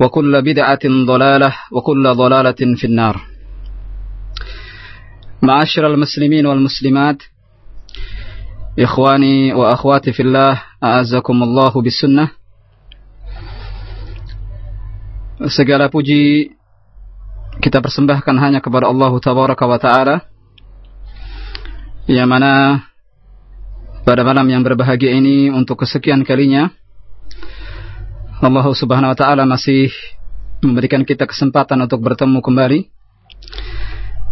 وكل بدعة ضلالة وكل ضلالة في النار معاشر المسلمين والمسلمات إخواني وأخواتي في الله أعزكم الله بالسنة Segala puji kita persembahkan hanya kepada Allah Tabaraka wa Ta'ala Yang mana pada malam yang berbahagia ini untuk kesekian kalinya Allah Subhanahu wa taala masih memberikan kita kesempatan untuk bertemu kembali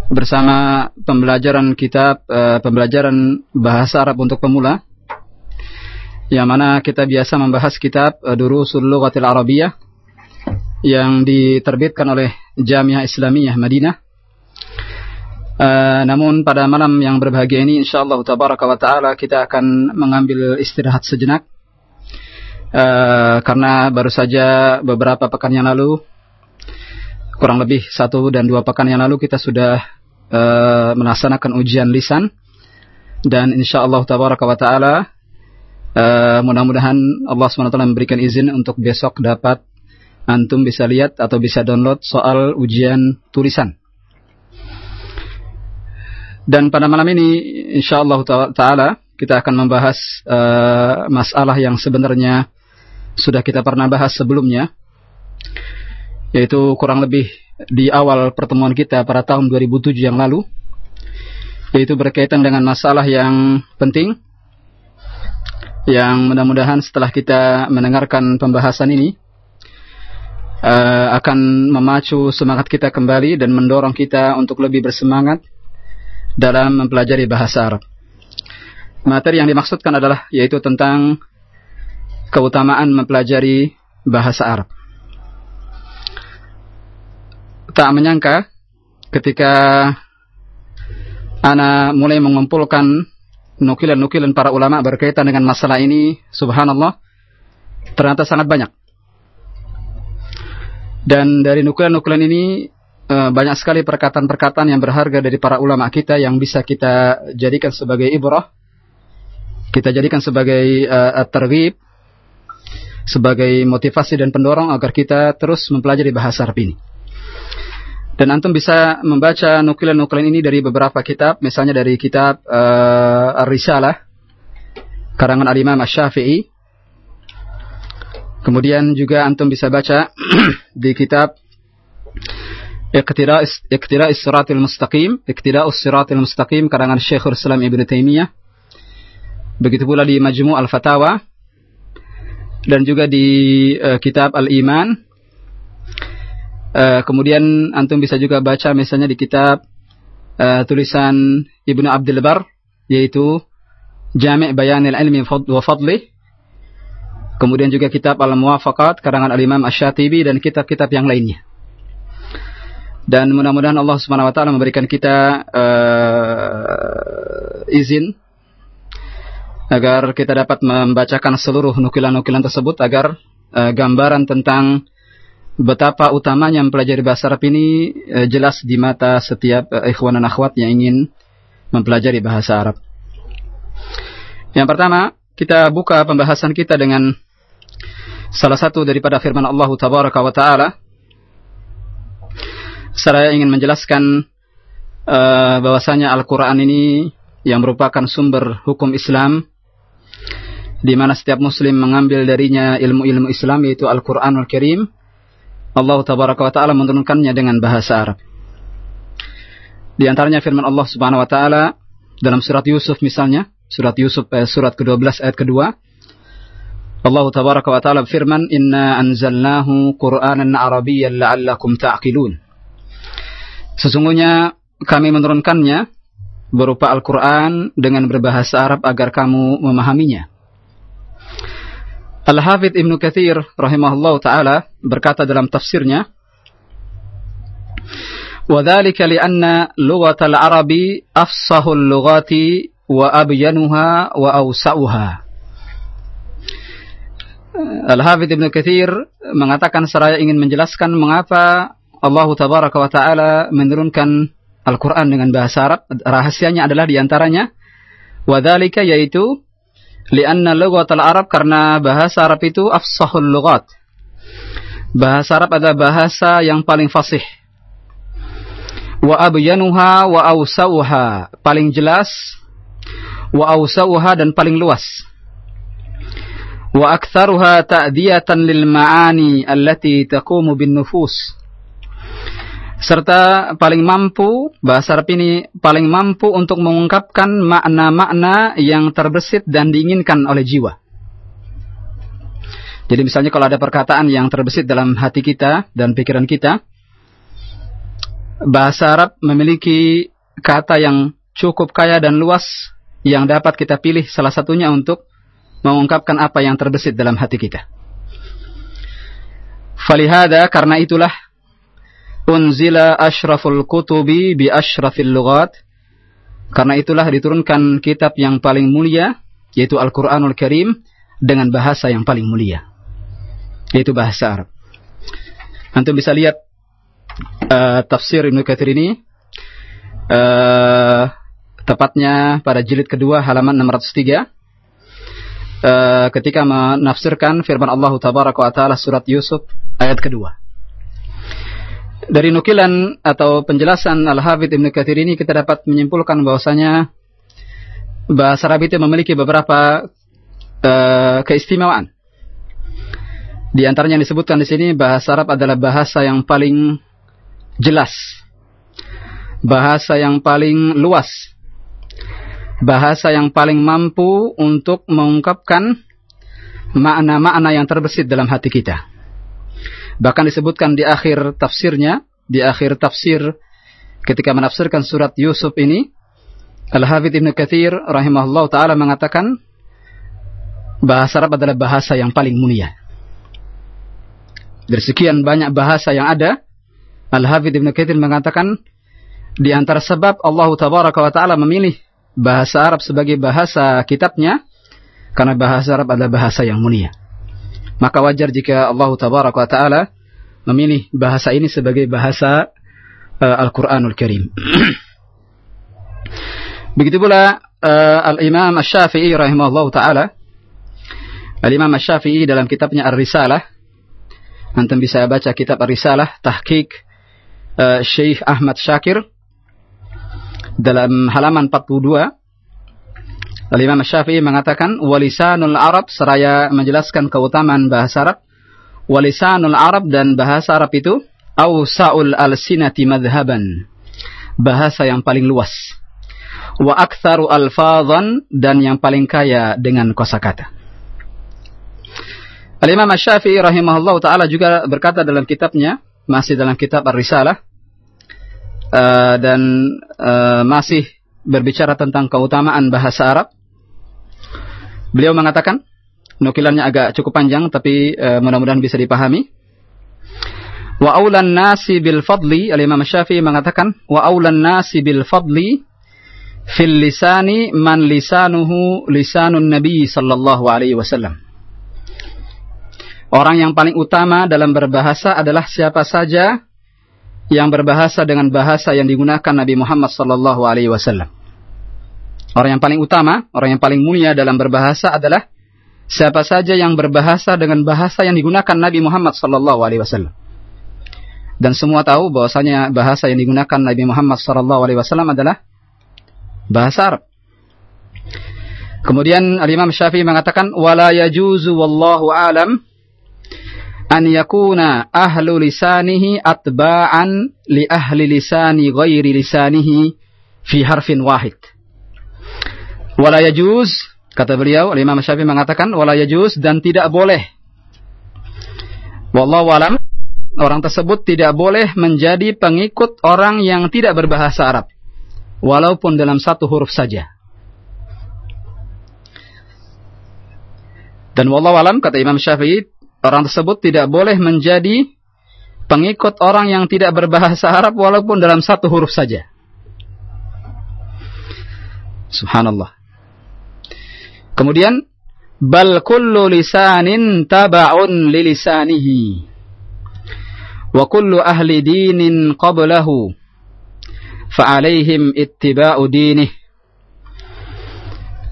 bersama pembelajaran kitab uh, pembelajaran bahasa Arab untuk pemula yang mana kita biasa membahas kitab uh, Durusul Lughatil Arabiyah yang diterbitkan oleh Jamiah Islamiyah Madinah. Uh, namun pada malam yang berbahagia ini insyaallah tabaraka wa taala kita akan mengambil istirahat sejenak uh, karena baru saja beberapa pekan yang lalu kurang lebih satu dan dua pekan yang lalu kita sudah uh, melaksanakan ujian lisan dan insya Allah tabaraka wa taala uh, mudah-mudahan Allah swt memberikan izin untuk besok dapat antum bisa lihat atau bisa download soal ujian tulisan. Dan pada malam ini insya Allah taala kita akan membahas uh, masalah yang sebenarnya sudah kita pernah bahas sebelumnya yaitu kurang lebih di awal pertemuan kita pada tahun 2007 yang lalu yaitu berkaitan dengan masalah yang penting yang mudah-mudahan setelah kita mendengarkan pembahasan ini uh, akan memacu semangat kita kembali dan mendorong kita untuk lebih bersemangat dalam mempelajari bahasa Arab. Materi yang dimaksudkan adalah yaitu tentang keutamaan mempelajari bahasa Arab. Tak menyangka ketika Ana mulai mengumpulkan nukilan-nukilan para ulama berkaitan dengan masalah ini, subhanallah, ternyata sangat banyak. Dan dari nukilan-nukilan ini banyak sekali perkataan-perkataan yang berharga dari para ulama kita yang bisa kita jadikan sebagai ibrah, kita jadikan sebagai uh, terwib, sebagai motivasi dan pendorong agar kita terus mempelajari bahasa Arab ini. Dan antum bisa membaca nukilan-nukilan ini dari beberapa kitab, misalnya dari kitab uh, Ar-Risalah karangan Al-Imam Asy-Syafi'i. Kemudian juga antum bisa baca di kitab Iqtida'us Siratal Mustaqim, Iqtida'us Siratal Mustaqim karangan Syekhul Islam Ibnu Taimiyah. Begitu pula di Majmu' Al-Fatawa dan juga di uh, kitab Al-Iman Uh, kemudian antum bisa juga baca misalnya di kitab uh, tulisan Ibnu Abdul Bar yaitu Jami' Bayanil Ilmi wa Fadli. Kemudian juga kitab Al-Muwafaqat karangan Al-Imam Asy-Syatibi dan kitab-kitab yang lainnya. Dan mudah-mudahan Allah Subhanahu wa taala memberikan kita uh, izin agar kita dapat membacakan seluruh nukilan-nukilan tersebut agar uh, gambaran tentang betapa utamanya mempelajari bahasa Arab ini e, jelas di mata setiap e, ikhwan dan akhwat yang ingin mempelajari bahasa Arab. Yang pertama, kita buka pembahasan kita dengan salah satu daripada firman Allah Tabaraka wa Taala. Saya ingin menjelaskan uh, bahwasanya Al-Qur'an ini yang merupakan sumber hukum Islam di mana setiap muslim mengambil darinya ilmu-ilmu Islam yaitu Al-Qur'anul Karim. Allah Tabaraka wa Taala menurunkannya dengan bahasa Arab. Di antaranya firman Allah Subhanahu wa taala dalam surat Yusuf misalnya, surat Yusuf eh, surat ke-12 ayat kedua Allah tabaraka wa taala firman inna anzalnahu qur'anan arabiyyan la'allakum ta'qilun Sesungguhnya kami menurunkannya berupa Al-Qur'an dengan berbahasa Arab agar kamu memahaminya Al-Hafidh Ibnu Katsir rahimahullah taala berkata dalam tafsirnya وذلك لأن لغة العرب أفصح اللغات وأبينها وأوسعها Al-Hafidh Ibn Kathir mengatakan seraya ingin menjelaskan mengapa Allah Tabaraka wa Ta'ala menurunkan Al-Quran dengan bahasa Arab. Rahasianya adalah diantaranya. Wadhalika yaitu lianna lugat al-Arab karena bahasa Arab itu afsahul lugat. Bahasa Arab adalah bahasa yang paling fasih. Wa abyanuha wa awsauha. Paling jelas. Wa awsauha dan paling luas wa aktsaruha ta'diyatan lil ma'ani allati taqumu bin nufus serta paling mampu bahasa Arab ini paling mampu untuk mengungkapkan makna-makna yang terbesit dan diinginkan oleh jiwa. Jadi misalnya kalau ada perkataan yang terbesit dalam hati kita dan pikiran kita, bahasa Arab memiliki kata yang cukup kaya dan luas yang dapat kita pilih salah satunya untuk mengungkapkan apa yang terbesit dalam hati kita. Falihada karena itulah unzila ashraful kutubi bi ashrafil lugat. Karena itulah diturunkan kitab yang paling mulia yaitu Al-Qur'anul Karim dengan bahasa yang paling mulia yaitu bahasa Arab. Antum bisa lihat uh, tafsir Ibnu Katsir ini uh, tepatnya pada jilid kedua halaman 603 uh, ketika menafsirkan firman Allah Tabaraka wa taala surat Yusuf ayat kedua. Dari nukilan atau penjelasan Al-Hafidh Ibn Kathir ini kita dapat menyimpulkan bahwasanya bahasa Arab itu memiliki beberapa uh, keistimewaan. Di antaranya yang disebutkan di sini bahasa Arab adalah bahasa yang paling jelas. Bahasa yang paling luas bahasa yang paling mampu untuk mengungkapkan makna-makna yang terbesit dalam hati kita. Bahkan disebutkan di akhir tafsirnya, di akhir tafsir ketika menafsirkan surat Yusuf ini, Al-Hafidh Ibn Kathir rahimahullah ta'ala mengatakan, bahasa Arab adalah bahasa yang paling mulia. Dari sekian banyak bahasa yang ada, Al-Hafidh Ibn Kathir mengatakan, di antara sebab Allah Tabaraka wa Ta'ala memilih bahasa Arab sebagai bahasa kitabnya karena bahasa Arab adalah bahasa yang mulia. Maka wajar jika Allah tabaraka wa taala memilih bahasa ini sebagai bahasa uh, Al-Qur'anul Karim. Begitu pula uh, Al-Imam Asy-Syafi'i rahimahullah taala. Al-Imam Asy-Syafi'i dalam kitabnya Ar-Risalah. Antum bisa baca kitab Ar-Risalah tahqiq uh, Syekh Ahmad Syakir dalam halaman 42 Al-Imam Syafi'i mengatakan walisanul Arab seraya menjelaskan keutamaan bahasa Arab. Walisanul Arab dan bahasa Arab itu awsa'ul al-sinati madhaban bahasa yang paling luas. Wa aktsaru alfadhan dan yang paling kaya dengan kosakata. Al-Imam Syafi'i rahimahullah taala juga berkata dalam kitabnya masih dalam kitab Ar-Risalah uh, dan uh, masih berbicara tentang keutamaan bahasa Arab. Beliau mengatakan, nukilannya agak cukup panjang tapi uh, mudah-mudahan bisa dipahami. Wa aulan nasi bil fadli, Al-Imam Syafi'i mengatakan, wa aulan nasi bil fadli fil lisani man lisanuhu lisanun Nabi sallallahu alaihi wasallam. Orang yang paling utama dalam berbahasa adalah siapa saja yang berbahasa dengan bahasa yang digunakan Nabi Muhammad sallallahu alaihi wasallam. Orang yang paling utama, orang yang paling mulia dalam berbahasa adalah siapa saja yang berbahasa dengan bahasa yang digunakan Nabi Muhammad sallallahu alaihi wasallam. Dan semua tahu bahwasanya bahasa yang digunakan Nabi Muhammad sallallahu alaihi wasallam adalah bahasa Arab. Kemudian Al-Imam Syafi'i mengatakan wala yajuzu wallahu alam an yakuna ahlu lisanihi atba'an li ahli lisani ghairi lisanihi fi harfin wahid. Wala yajuz, kata beliau, Imam Syafi'i mengatakan wala yajuz dan tidak boleh. Wallahu alam, orang tersebut tidak boleh menjadi pengikut orang yang tidak berbahasa Arab. Walaupun dalam satu huruf saja. Dan wallahu alam, kata Imam Syafi'i, orang tersebut tidak boleh menjadi pengikut orang yang tidak berbahasa Arab walaupun dalam satu huruf saja. Subhanallah. Kemudian bal kullu lisanin taba'un li lisanihi wa kullu ahli dinin qablahu fa'alaihim ittiba'u dinih.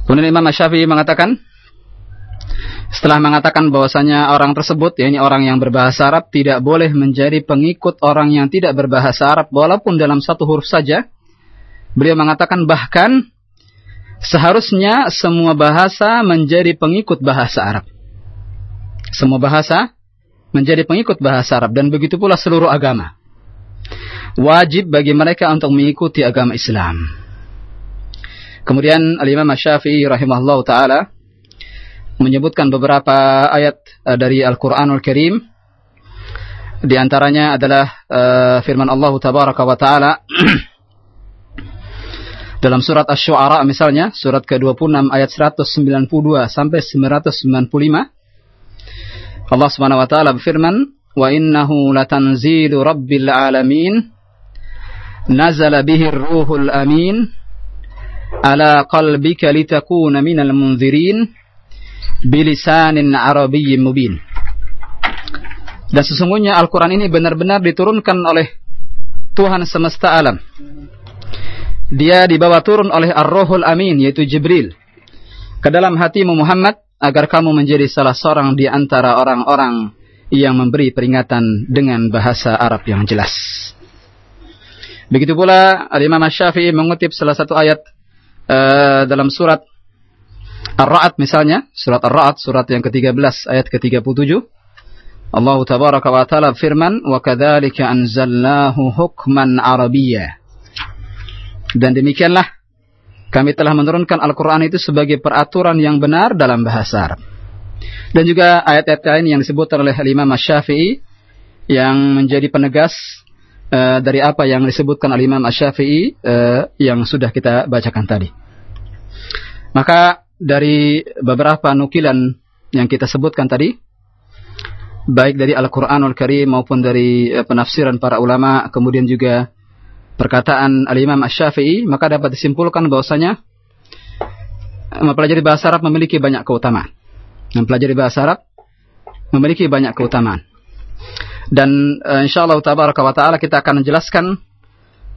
Kemudian Imam Syafi'i mengatakan setelah mengatakan bahwasanya orang tersebut yakni orang yang berbahasa Arab tidak boleh menjadi pengikut orang yang tidak berbahasa Arab walaupun dalam satu huruf saja. Beliau mengatakan bahkan seharusnya semua bahasa menjadi pengikut bahasa Arab. Semua bahasa menjadi pengikut bahasa Arab dan begitu pula seluruh agama. Wajib bagi mereka untuk mengikuti agama Islam. Kemudian Al-Imam Syafi'i rahimahullah taala menyebutkan beberapa ayat uh, dari Al-Qur'anul Karim. Di antaranya adalah uh, firman Allah tabaraka wa taala Dalam surat Asy-Syu'ara misalnya, surat ke-26 ayat 192 sampai 995, Allah Subhanahu wa taala berfirman, "Wa innahu latanzilu rabbil alamin, nazala bihi ruhul amin, ala qalbika litakuna minal munzirin, bilisanin arabiyyin mubin." Dan sesungguhnya Al-Quran ini benar-benar diturunkan oleh Tuhan semesta alam dia dibawa turun oleh Ar-Ruhul Amin yaitu Jibril ke dalam hatimu Muhammad agar kamu menjadi salah seorang di antara orang-orang yang memberi peringatan dengan bahasa Arab yang jelas. Begitu pula Imam Syafi'i mengutip salah satu ayat uh, dalam surat Ar-Ra'd misalnya, surat Ar-Ra'd surat yang ke-13 ayat ke-37. Allah tabaraka wa taala firman, "Wa kadzalika anzalnahu hukman arabiyyah." Dan demikianlah kami telah menurunkan Al-Quran itu sebagai peraturan yang benar dalam bahasa Arab. Dan juga ayat-ayat lain yang disebut oleh Imam Syafi'i yang menjadi penegas uh, dari apa yang disebutkan oleh Imam Syafi'i uh, yang sudah kita bacakan tadi. Maka dari beberapa nukilan yang kita sebutkan tadi, baik dari Al-Quranul Karim maupun dari uh, penafsiran para ulama, kemudian juga perkataan Al-Imam Asy-Syafi'i, maka dapat disimpulkan bahwasanya mempelajari bahasa Arab memiliki banyak keutamaan. Mempelajari bahasa Arab memiliki banyak keutamaan. Dan uh, insyaallah tabaraka wa taala kita akan menjelaskan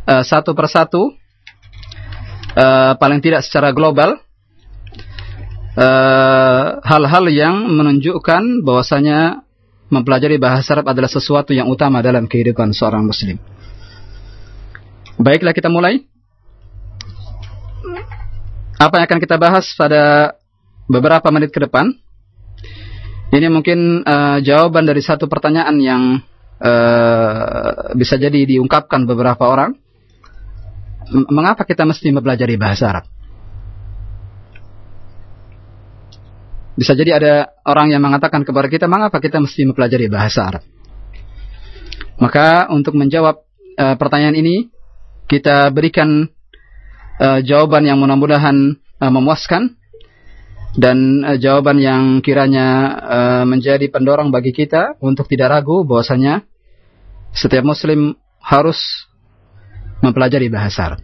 uh, satu persatu uh, paling tidak secara global hal-hal uh, yang menunjukkan bahwasanya mempelajari bahasa Arab adalah sesuatu yang utama dalam kehidupan seorang muslim. Baiklah kita mulai. Apa yang akan kita bahas pada beberapa menit ke depan? Ini mungkin uh, jawaban dari satu pertanyaan yang uh, bisa jadi diungkapkan beberapa orang. Mengapa kita mesti mempelajari bahasa Arab? Bisa jadi ada orang yang mengatakan kepada kita, mengapa kita mesti mempelajari bahasa Arab? Maka untuk menjawab uh, pertanyaan ini, kita berikan uh, jawaban yang mudah-mudahan uh, memuaskan dan uh, jawaban yang kiranya uh, menjadi pendorong bagi kita untuk tidak ragu bahwasanya setiap muslim harus mempelajari bahasa Arab.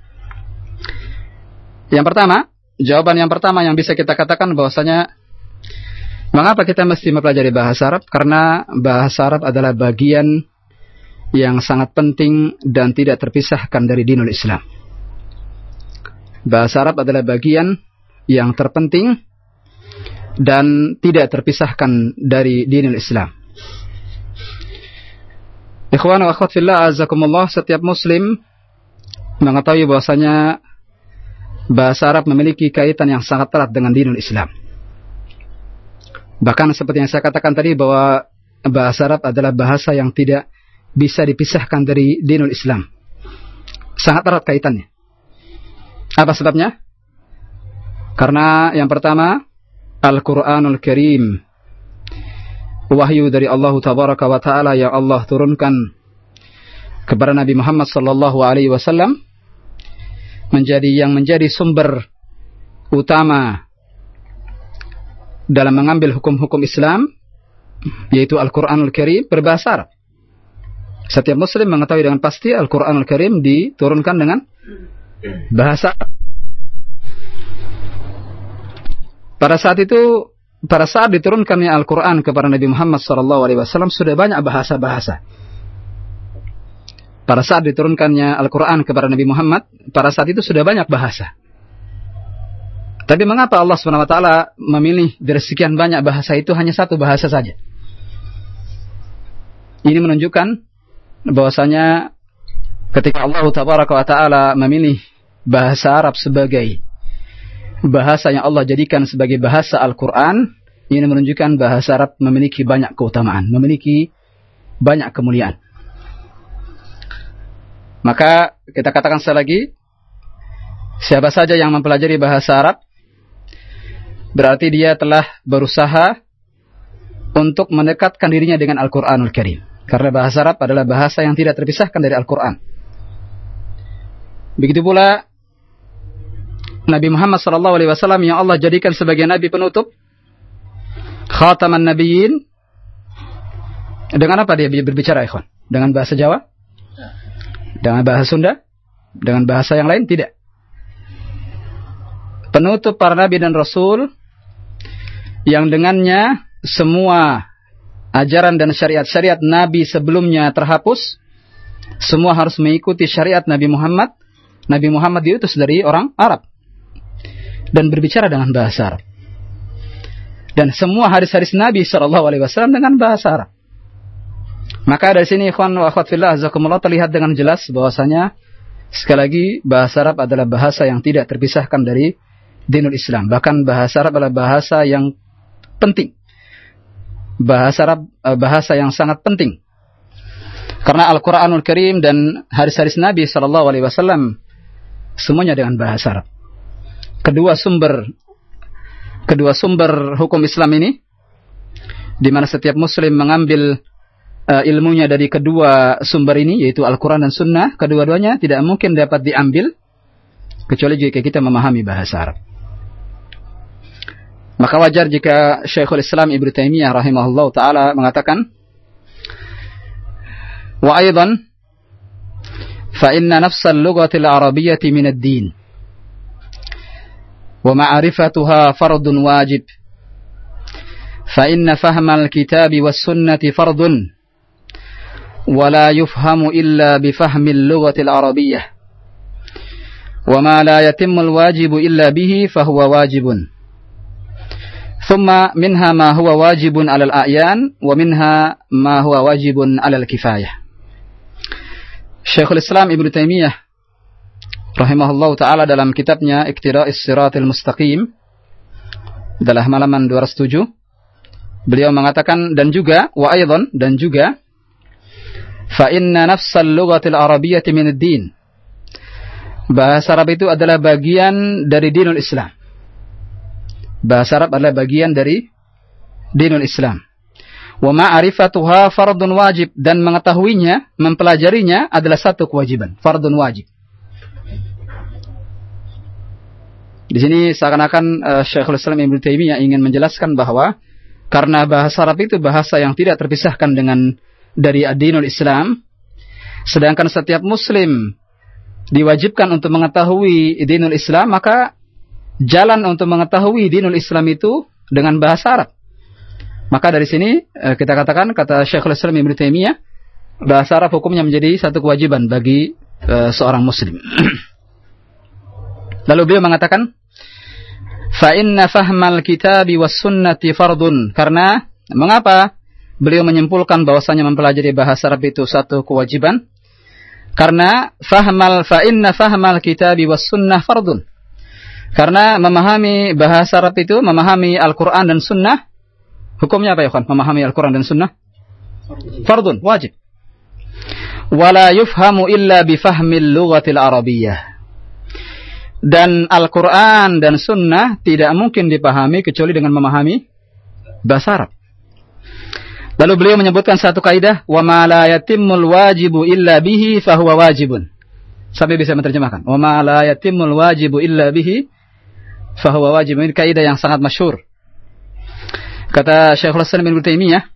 Yang pertama, jawaban yang pertama yang bisa kita katakan bahwasanya mengapa kita mesti mempelajari bahasa Arab? Karena bahasa Arab adalah bagian yang sangat penting dan tidak terpisahkan dari dinul Islam. Bahasa Arab adalah bagian yang terpenting dan tidak terpisahkan dari dinul Islam. Ikhwan wa akhwat fillah azakumullah setiap muslim mengetahui bahwasanya bahasa Arab memiliki kaitan yang sangat erat dengan dinul Islam. Bahkan seperti yang saya katakan tadi bahwa bahasa Arab adalah bahasa yang tidak bisa dipisahkan dari dinul Islam. Sangat erat kaitannya. Apa sebabnya? Karena yang pertama, Al-Quranul Karim. Wahyu dari Allah Tabaraka wa Ta'ala yang Allah turunkan kepada Nabi Muhammad sallallahu alaihi wasallam menjadi yang menjadi sumber utama dalam mengambil hukum-hukum Islam yaitu Al-Qur'anul Karim berbahasa Arab. Setiap muslim mengetahui dengan pasti Al-Qur'anul Karim diturunkan dengan bahasa Pada saat itu, pada saat diturunkannya Al-Quran kepada Nabi Muhammad SAW sudah banyak bahasa-bahasa. Pada saat diturunkannya Al-Quran kepada Nabi Muhammad, pada saat itu sudah banyak bahasa. Tapi mengapa Allah SWT memilih dari sekian banyak bahasa itu hanya satu bahasa saja? Ini menunjukkan bahwasanya ketika Allah Taala memilih bahasa Arab sebagai bahasa yang Allah jadikan sebagai bahasa Al-Quran, ini menunjukkan bahasa Arab memiliki banyak keutamaan, memiliki banyak kemuliaan. Maka kita katakan sekali lagi, siapa saja yang mempelajari bahasa Arab, berarti dia telah berusaha untuk mendekatkan dirinya dengan Al-Quranul Karim. Karena bahasa Arab adalah bahasa yang tidak terpisahkan dari Al-Quran. Begitu pula Nabi Muhammad wasallam yang Allah jadikan sebagai nabi penutup khataman nabiyyin dengan apa dia berbicara ikhwan? Dengan bahasa Jawa? Dengan bahasa Sunda? Dengan bahasa yang lain? Tidak. Penutup para nabi dan rasul yang dengannya semua ajaran dan syariat-syariat nabi sebelumnya terhapus, semua harus mengikuti syariat Nabi Muhammad. Nabi Muhammad diutus dari orang Arab dan berbicara dengan bahasa Arab. Dan semua hadis-hadis Nabi Shallallahu Alaihi Wasallam dengan bahasa Arab. Maka dari sini ikhwan wa akhwat fillah azakumullah terlihat dengan jelas bahwasanya sekali lagi bahasa Arab adalah bahasa yang tidak terpisahkan dari dinul Islam. Bahkan bahasa Arab adalah bahasa yang penting. Bahasa Arab eh, bahasa yang sangat penting. Karena Al-Qur'anul Karim dan hadis-hadis Nabi Shallallahu alaihi wasallam semuanya dengan bahasa Arab kedua sumber kedua sumber hukum Islam ini di mana setiap muslim mengambil uh, ilmunya dari kedua sumber ini yaitu Al-Qur'an dan Sunnah kedua-duanya tidak mungkin dapat diambil kecuali jika kita memahami bahasa Arab maka wajar jika Syekhul Islam Ibnu Taimiyah rahimahullah taala mengatakan wa aidan fa inna nafsal lughati al-arabiyyati min ad-din ومعرفتها فرض واجب فإن فهم الكتاب والسنة فرض ولا يفهم إلا بفهم اللغة العربية وما لا يتم الواجب إلا به فهو واجب Thumma منها ما هو واجب على a'yan ومنها ما هو واجب على الكفاية. Syekhul Islam Ibnu Taimiyah rahimahullah taala dalam kitabnya Iqtira'is Siratil Mustaqim adalah halaman 207 beliau mengatakan dan juga wa aidan dan juga fa inna nafsal lughatil arabiyyati min ad-din bahasa Arab itu adalah bagian dari dinul Islam bahasa Arab adalah bagian dari dinul Islam. Wa ma'rifatuha fardun wajib. Dan mengetahuinya mempelajarinya adalah satu kewajiban. Fardun wajib. Di sini seakan-akan uh, Syekhul Islam Ibnu Taimiyah ingin menjelaskan bahwa karena bahasa Arab itu bahasa yang tidak terpisahkan dengan dari adinul Islam, sedangkan setiap muslim diwajibkan untuk mengetahui dinul Islam, maka jalan untuk mengetahui dinul Islam itu dengan bahasa Arab. Maka dari sini uh, kita katakan kata Syekhul Islam Ibnu Taimiyah bahasa Arab hukumnya menjadi satu kewajiban bagi uh, seorang muslim. Lalu beliau mengatakan, "Fa inna fahmal kitabi was sunnati fardun." Karena mengapa beliau menyimpulkan bahwasanya mempelajari bahasa Arab itu satu kewajiban? Karena fahmal fa inna fahmal kitabi was sunnah fardun. Karena memahami bahasa Arab itu, memahami Al-Quran dan Sunnah, hukumnya apa ya kan? Memahami Al-Quran dan Sunnah? Fardun, wajib. Wala yufhamu illa bifahmil lughatil arabiyyah. Dan Al-Quran dan Sunnah tidak mungkin dipahami kecuali dengan memahami bahasa Arab. Lalu beliau menyebutkan satu kaidah, wa ma la yatimmul wajibu illa bihi fahuwa wajibun. Sampai bisa menerjemahkan. Wa ma la yatimmul wajibu illa bihi fahuwa wajib. Ini kaidah yang sangat masyhur. Kata Syekhul Islam bin Taimiyah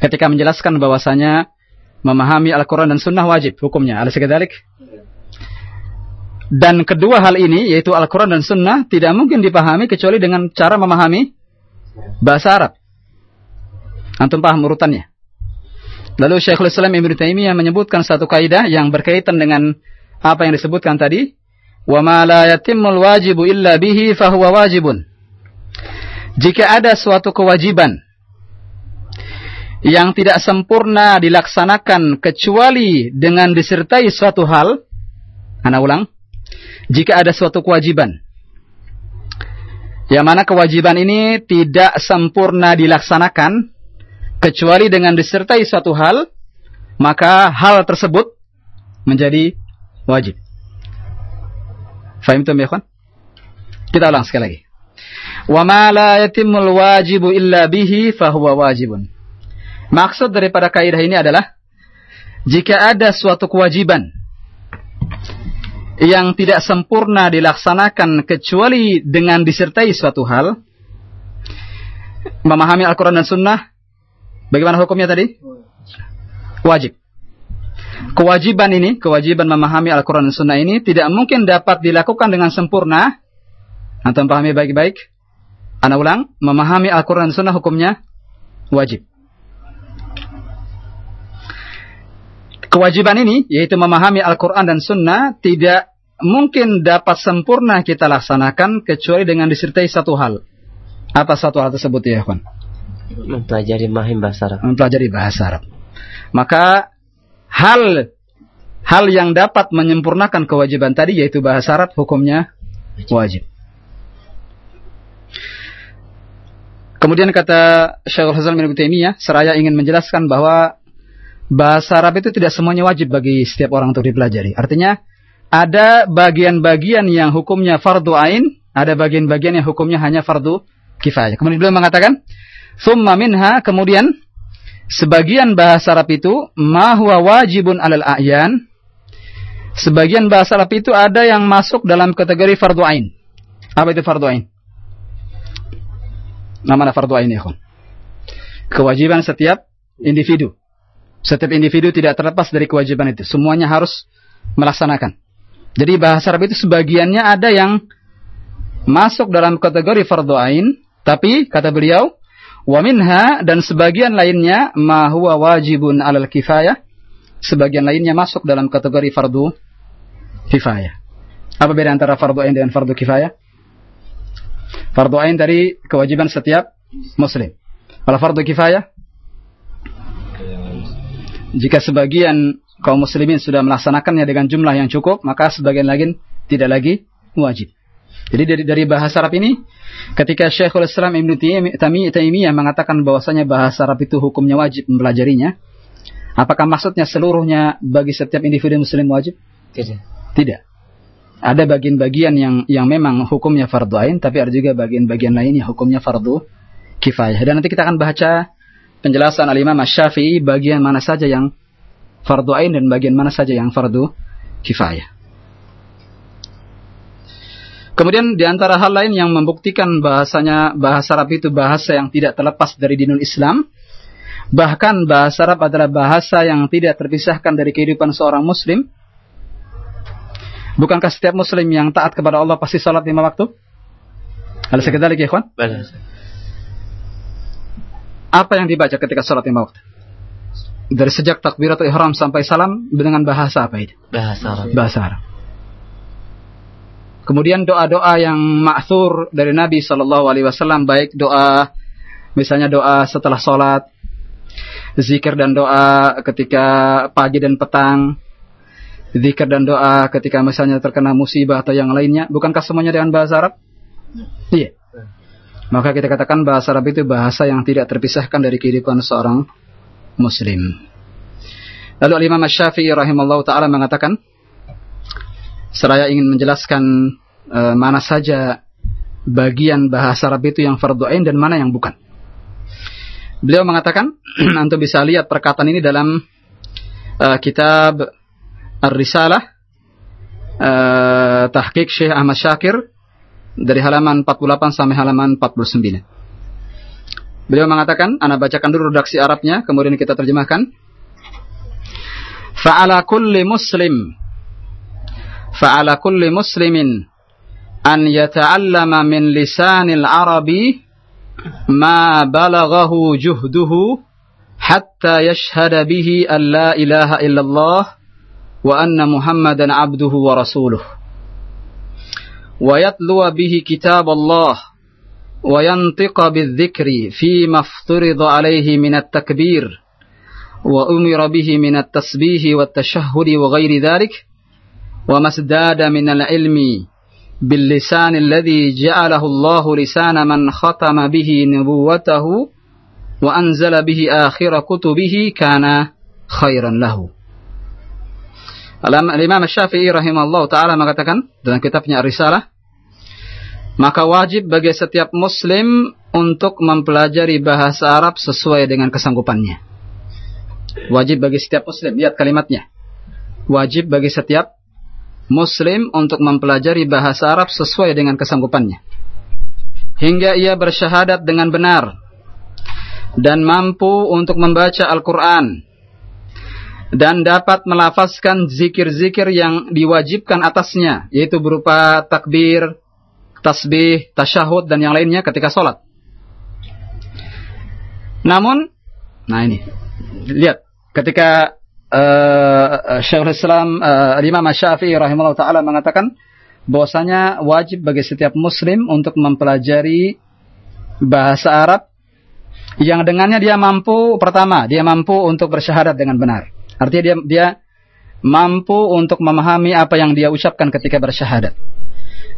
ketika menjelaskan bahwasanya memahami Al-Qur'an dan Sunnah wajib hukumnya. Alas kedalik. Dan kedua hal ini yaitu Al-Qur'an dan Sunnah tidak mungkin dipahami kecuali dengan cara memahami bahasa Arab. Antum paham urutannya? Lalu Syekhul Islam Ibn Taimiyah menyebutkan satu kaidah yang berkaitan dengan apa yang disebutkan tadi Wa ma la yatimmul wajibu illa bihi fahuwa wajibun. Jika ada suatu kewajiban yang tidak sempurna dilaksanakan kecuali dengan disertai suatu hal, anak ulang, jika ada suatu kewajiban yang mana kewajiban ini tidak sempurna dilaksanakan kecuali dengan disertai suatu hal, maka hal tersebut menjadi wajib. Fahimtum ya kawan? Kita ulang sekali lagi. Wa ma la yatimul wajibu illa bihi fahuwa wajibun. Maksud daripada kaidah ini adalah jika ada suatu kewajiban yang tidak sempurna dilaksanakan kecuali dengan disertai suatu hal, memahami Al-Quran dan Sunnah, bagaimana hukumnya tadi? Wajib kewajiban ini, kewajiban memahami Al-Quran dan Sunnah ini tidak mungkin dapat dilakukan dengan sempurna. Antum pahami baik-baik. Anda ulang, memahami Al-Quran dan Sunnah hukumnya wajib. Kewajiban ini, yaitu memahami Al-Quran dan Sunnah, tidak mungkin dapat sempurna kita laksanakan kecuali dengan disertai satu hal. Apa satu hal tersebut ya, kawan? Mempelajari mahim bahasa Arab. Mempelajari bahasa Arab. Maka hal hal yang dapat menyempurnakan kewajiban tadi yaitu bahasa Arab hukumnya wajib. Kemudian kata Syekhul Hasan bin Taimiyah, seraya ingin menjelaskan bahwa bahasa Arab itu tidak semuanya wajib bagi setiap orang untuk dipelajari. Artinya ada bagian-bagian yang hukumnya fardu ain, ada bagian-bagian yang hukumnya hanya fardu kifayah. Kemudian beliau mengatakan, "Summa minha," kemudian Sebagian bahasa Arab itu mahwa wajibun alal a'yan. Sebagian bahasa Arab itu ada yang masuk dalam kategori fardu ain. Apa itu fardu ain? Nama fardu ain ya, Kewajiban setiap individu. Setiap individu tidak terlepas dari kewajiban itu. Semuanya harus melaksanakan. Jadi bahasa Arab itu sebagiannya ada yang masuk dalam kategori fardu ain, tapi kata beliau Wa minha dan sebagian lainnya ma huwa wajibun alal kifayah. Sebagian lainnya masuk dalam kategori fardu kifayah. Apa beda antara fardu ain dengan fardu kifayah? Fardu ain dari kewajiban setiap muslim. Kalau fardu kifayah jika sebagian kaum muslimin sudah melaksanakannya dengan jumlah yang cukup, maka sebagian lain tidak lagi wajib. Jadi dari dari bahasa Arab ini ketika Syekhul Islam Ibn Taimiyah mengatakan bahwasanya bahasa Arab itu hukumnya wajib mempelajarinya, apakah maksudnya seluruhnya bagi setiap individu muslim wajib? Tidak. Tidak. Ada bagian-bagian yang yang memang hukumnya fardu ain, tapi ada juga bagian-bagian lainnya hukumnya fardu kifayah. Dan nanti kita akan baca penjelasan Al-Imam Syafi'i bagian mana saja yang fardu ain dan bagian mana saja yang fardu kifayah. Kemudian di antara hal lain yang membuktikan bahasanya bahasa Arab itu bahasa yang tidak terlepas dari dinul Islam. Bahkan bahasa Arab adalah bahasa yang tidak terpisahkan dari kehidupan seorang muslim. Bukankah setiap muslim yang taat kepada Allah pasti salat lima waktu? Ada sekedar lagi, kawan? Apa yang dibaca ketika salat lima waktu? Dari sejak takbiratul ihram sampai salam dengan bahasa apa itu? Bahasa Arab. Bahasa Arab. Kemudian doa-doa yang ma'thur dari Nabi Shallallahu Alaihi Wasallam baik doa misalnya doa setelah sholat, zikir dan doa ketika pagi dan petang, zikir dan doa ketika misalnya terkena musibah atau yang lainnya. Bukankah semuanya dengan bahasa Arab? Iya. Maka kita katakan bahasa Arab itu bahasa yang tidak terpisahkan dari kehidupan seorang Muslim. Lalu Imam Syafi'i rahimahullah taala mengatakan, Seraya ingin menjelaskan uh, mana saja bagian bahasa Arab itu yang fardu ain dan mana yang bukan. Beliau mengatakan, antum bisa lihat perkataan ini dalam uh, kitab Ar-Risalah uh, Tahqiq Syekh Ahmad Syakir dari halaman 48 sampai halaman 49. Beliau mengatakan, Anda bacakan dulu redaksi Arabnya, kemudian kita terjemahkan. Fa'ala kulli muslim فعلى كل مسلم أن يتعلم من لسان العربي ما بلغه جهده حتى يشهد به أن لا إله إلا الله وأن محمدا عبده ورسوله. ويتلو به كتاب الله وينطق بالذكر فيما افترض عليه من التكبير وأمر به من التسبيح والتشهد وغير ذلك وما ازداد من العلم باللسان الذي جعله الله لسان من ختم به نبوته وأنزل به آخر كتبه كان خيرا له Imam Syafi'i rahimahullah ta'ala mengatakan dalam kitabnya Risalah maka wajib bagi setiap muslim untuk mempelajari bahasa Arab sesuai dengan kesanggupannya. Wajib bagi setiap muslim, lihat kalimatnya. Wajib bagi setiap Muslim untuk mempelajari bahasa Arab sesuai dengan kesanggupannya. Hingga ia bersyahadat dengan benar dan mampu untuk membaca Al-Quran dan dapat melafazkan zikir-zikir yang diwajibkan atasnya, yaitu berupa takbir, tasbih, tasyahud, dan yang lainnya ketika sholat. Namun, nah ini, lihat, ketika uh, Syekhul Islam uh, Imam Syafi'i rahimahullah taala mengatakan bahwasanya wajib bagi setiap muslim untuk mempelajari bahasa Arab yang dengannya dia mampu pertama dia mampu untuk bersyahadat dengan benar. Artinya dia dia mampu untuk memahami apa yang dia ucapkan ketika bersyahadat.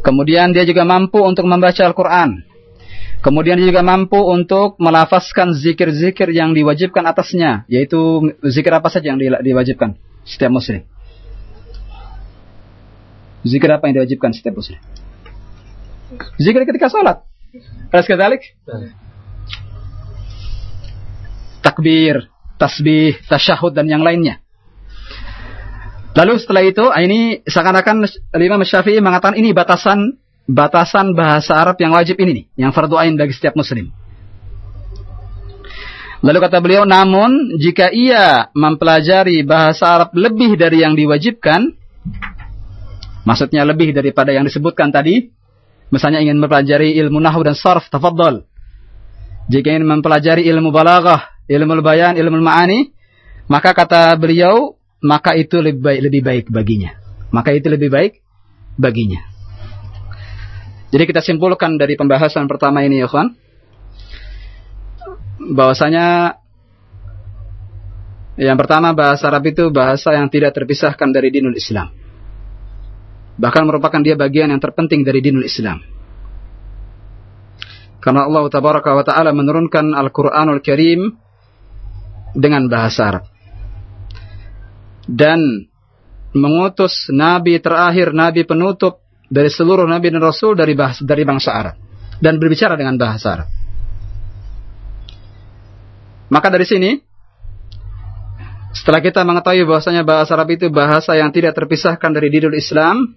Kemudian dia juga mampu untuk membaca Al-Qur'an. Kemudian dia juga mampu untuk melafazkan zikir-zikir yang diwajibkan atasnya, yaitu zikir apa saja yang diwajibkan setiap muslim. Zikir apa yang diwajibkan setiap muslim? Zikir ketika sholat. Alas Takbir, tasbih, tasyahud dan yang lainnya. Lalu setelah itu, ini seakan-akan Imam Syafi'i mengatakan ini batasan batasan bahasa Arab yang wajib ini nih, yang fardu ain bagi setiap muslim. Lalu kata beliau, namun jika ia mempelajari bahasa Arab lebih dari yang diwajibkan, maksudnya lebih daripada yang disebutkan tadi, misalnya ingin mempelajari ilmu nahu dan sarf, tafadhol. Jika ingin mempelajari ilmu balaghah, ilmu bayan, ilmu ma'ani, maka kata beliau, maka itu lebih baik, lebih baik baginya. Maka itu lebih baik baginya. Jadi kita simpulkan dari pembahasan pertama ini ya kawan, bahwasanya yang pertama bahasa Arab itu bahasa yang tidak terpisahkan dari dinul Islam. Bahkan merupakan dia bagian yang terpenting dari dinul Islam. Karena Allah wa Ta'ala menurunkan Al-Quranul Karim dengan bahasa Arab. Dan mengutus Nabi terakhir, Nabi penutup dari seluruh nabi dan rasul dari bahasa dari bangsa Arab dan berbicara dengan bahasa Arab. Maka dari sini setelah kita mengetahui bahwasanya bahasa Arab itu bahasa yang tidak terpisahkan dari dinul Islam,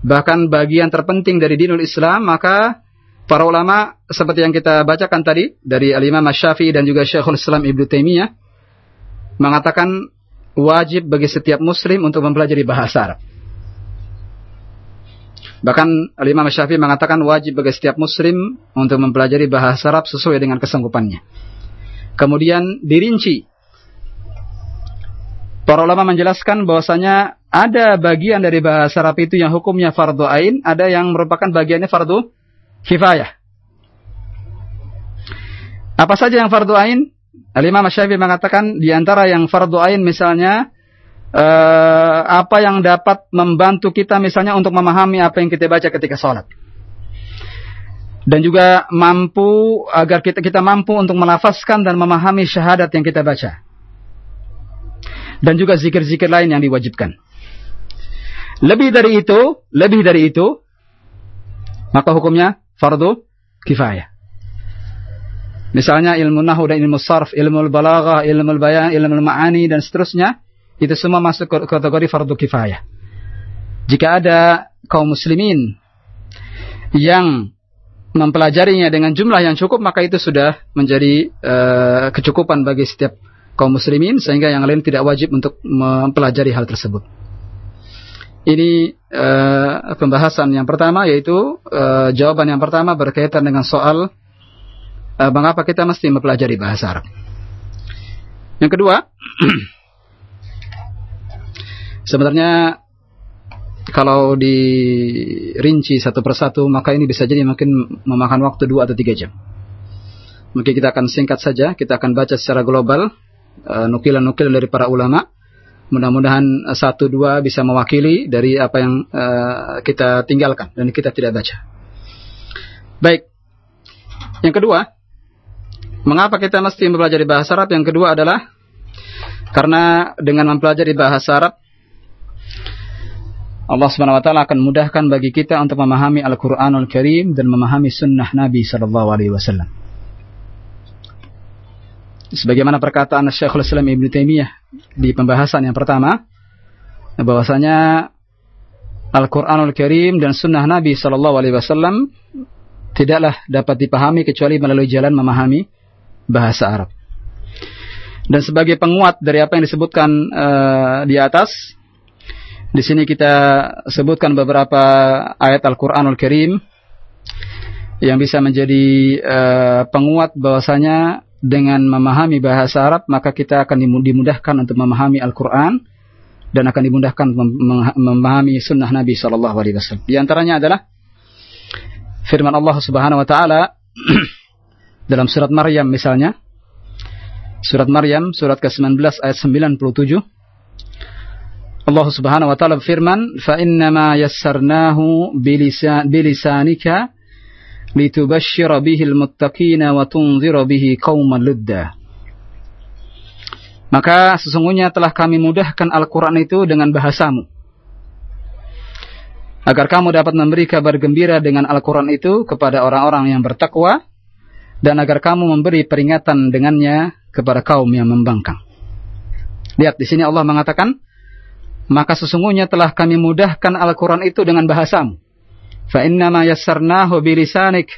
bahkan bagian terpenting dari dinul Islam, maka para ulama seperti yang kita bacakan tadi dari Al-Imam Syafi'i dan juga Syekhul Islam Ibnu Taimiyah mengatakan wajib bagi setiap muslim untuk mempelajari bahasa Arab. Bahkan Imam Syafi'i mengatakan wajib bagi setiap muslim untuk mempelajari bahasa Arab sesuai dengan kesanggupannya. Kemudian dirinci. Para ulama menjelaskan bahwasanya ada bagian dari bahasa Arab itu yang hukumnya fardu ain, ada yang merupakan bagiannya fardu kifayah. Apa saja yang fardu ain? Al-Imam Syafi'i mengatakan di antara yang fardu ain misalnya uh, apa yang dapat membantu kita misalnya untuk memahami apa yang kita baca ketika sholat. Dan juga mampu agar kita kita mampu untuk melafazkan dan memahami syahadat yang kita baca. Dan juga zikir-zikir lain yang diwajibkan. Lebih dari itu, lebih dari itu, maka hukumnya fardu kifayah. Misalnya ilmu nahu dan ilmu sarf, ilmu balaghah, ilmu bayan, ilmu ma'ani dan seterusnya, itu semua masuk kategori fardu kifayah. Jika ada kaum muslimin yang mempelajarinya dengan jumlah yang cukup, maka itu sudah menjadi uh, kecukupan bagi setiap kaum muslimin sehingga yang lain tidak wajib untuk mempelajari hal tersebut. Ini uh, pembahasan yang pertama yaitu uh, jawaban yang pertama berkaitan dengan soal uh, mengapa kita mesti mempelajari bahasa Arab. Yang kedua, sebenarnya kalau dirinci satu persatu maka ini bisa jadi mungkin memakan waktu dua atau tiga jam. Mungkin kita akan singkat saja, kita akan baca secara global eh, nukilan-nukilan dari para ulama. Mudah-mudahan uh, satu dua bisa mewakili dari apa yang uh, kita tinggalkan dan kita tidak baca. Baik. Yang kedua, Mengapa kita mesti mempelajari bahasa Arab? Yang kedua adalah karena dengan mempelajari bahasa Arab Allah Subhanahu wa taala akan mudahkan bagi kita untuk memahami Al-Qur'anul Karim dan memahami sunnah Nabi sallallahu alaihi wasallam. Sebagaimana perkataan Syekhul Islam Ibn Taimiyah di pembahasan yang pertama bahwasanya Al-Qur'anul Karim dan sunnah Nabi sallallahu alaihi wasallam tidaklah dapat dipahami kecuali melalui jalan memahami bahasa Arab. Dan sebagai penguat dari apa yang disebutkan uh, di atas, di sini kita sebutkan beberapa ayat Al-Qur'anul Karim yang bisa menjadi uh, penguat bahwasanya dengan memahami bahasa Arab maka kita akan dimudahkan untuk memahami Al-Qur'an dan akan dimudahkan memahami sunnah Nabi Shallallahu Alaihi Wasallam. Di antaranya adalah firman Allah Subhanahu Wa Taala dalam surat Maryam misalnya. Surat Maryam, surat ke-19 ayat 97. Allah Subhanahu wa taala berfirman, "Fa innama yassarnahu bilisan bilisanika litubashshira bihil muttaqina wa tunzira bihi qauman ludda." Maka sesungguhnya telah kami mudahkan Al-Quran itu dengan bahasamu. Agar kamu dapat memberi kabar gembira dengan Al-Quran itu kepada orang-orang yang bertakwa dan agar kamu memberi peringatan dengannya kepada kaum yang membangkang. Lihat di sini Allah mengatakan, maka sesungguhnya telah kami mudahkan Al-Quran itu dengan bahasamu. Fa innama yassarnahu bilisanik.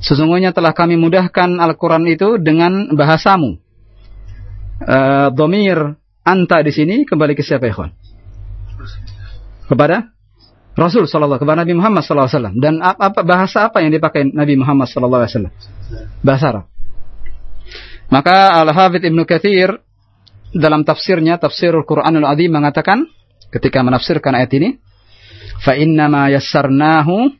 Sesungguhnya telah kami mudahkan Al-Quran itu dengan bahasamu. Uh, domir anta di sini kembali ke siapa ikhwan? Kepada Rasul sallallahu kepada Nabi Muhammad wasallam dan apa bahasa apa yang dipakai Nabi Muhammad wasallam? Bahasa Arab. Maka Al-Hafidz Ibnu Katsir dalam tafsirnya Tafsirul Qur'anul Azim mengatakan ketika menafsirkan ayat ini fa inna ma yassarnahu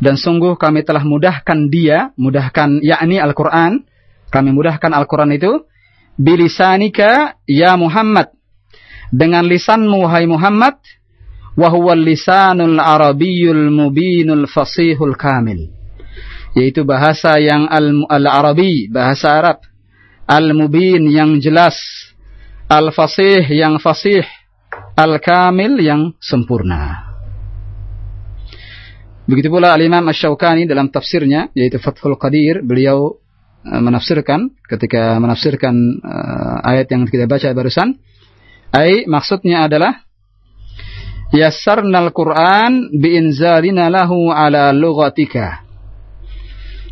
dan sungguh kami telah mudahkan dia mudahkan yakni Al-Qur'an kami mudahkan Al-Qur'an itu bilisanika ya Muhammad. Dengan lisanmu wahai Muhammad wa lisanul arabiyyul mubinul fasihul kamil. Yaitu bahasa yang al-arabi bahasa Arab. Al-mubin yang jelas al-fasih yang fasih al-kamil yang sempurna begitu pula al-Imam Asy-Syaukani dalam tafsirnya yaitu Fathul Qadir beliau uh, menafsirkan ketika menafsirkan uh, ayat yang kita baca barusan ai maksudnya adalah yassarnal Qur'an biinzalina lahu ala lughatika.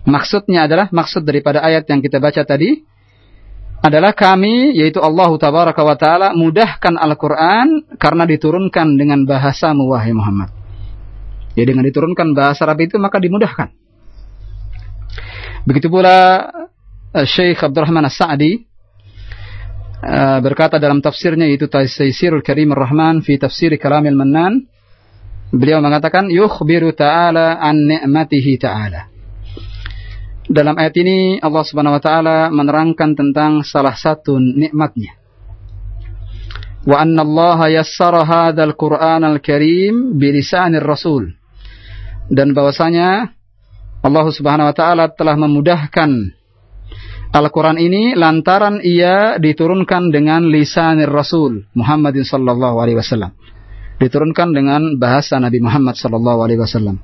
Maksudnya adalah maksud daripada ayat yang kita baca tadi adalah kami yaitu Allah tabaraka wa taala mudahkan Al-Qur'an karena diturunkan dengan bahasa wahai Muhammad. Ya dengan diturunkan bahasa Arab itu maka dimudahkan. Begitu pula uh, Syekh Abdurrahman As-Sa'di uh, berkata dalam tafsirnya yaitu Taisirul Karim Ar-Rahman fi tafsir Kalamil Mannan beliau mengatakan yukhbiru ta'ala an ni'matihi ta'ala dalam ayat ini Allah Subhanahu wa taala menerangkan tentang salah satu nikmatnya wa anna Allah yassara hadzal Qur'an al-Karim bilisanir Rasul dan bahwasanya Allah Subhanahu wa taala telah memudahkan Al-Quran ini lantaran ia diturunkan dengan lisanir Rasul Muhammad sallallahu alaihi wasallam. Diturunkan dengan bahasa Nabi Muhammad sallallahu alaihi wasallam.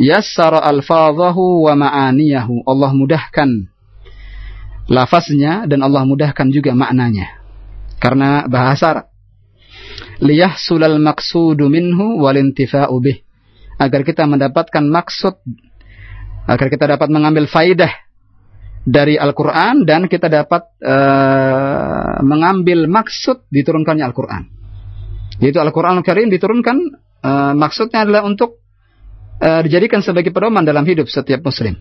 Yassara alfadhahu wa ma'aniyahu. Allah mudahkan lafaznya dan Allah mudahkan juga maknanya. Karena bahasa Arab. Liyahsulal maqsudu minhu walintifa'u bih. Agar kita mendapatkan maksud agar kita dapat mengambil faidah dari Al-Quran dan kita dapat uh, mengambil maksud diturunkannya Al-Quran. Yaitu Al-Quran Al-Karim diturunkan uh, maksudnya adalah untuk uh, dijadikan sebagai pedoman dalam hidup setiap muslim.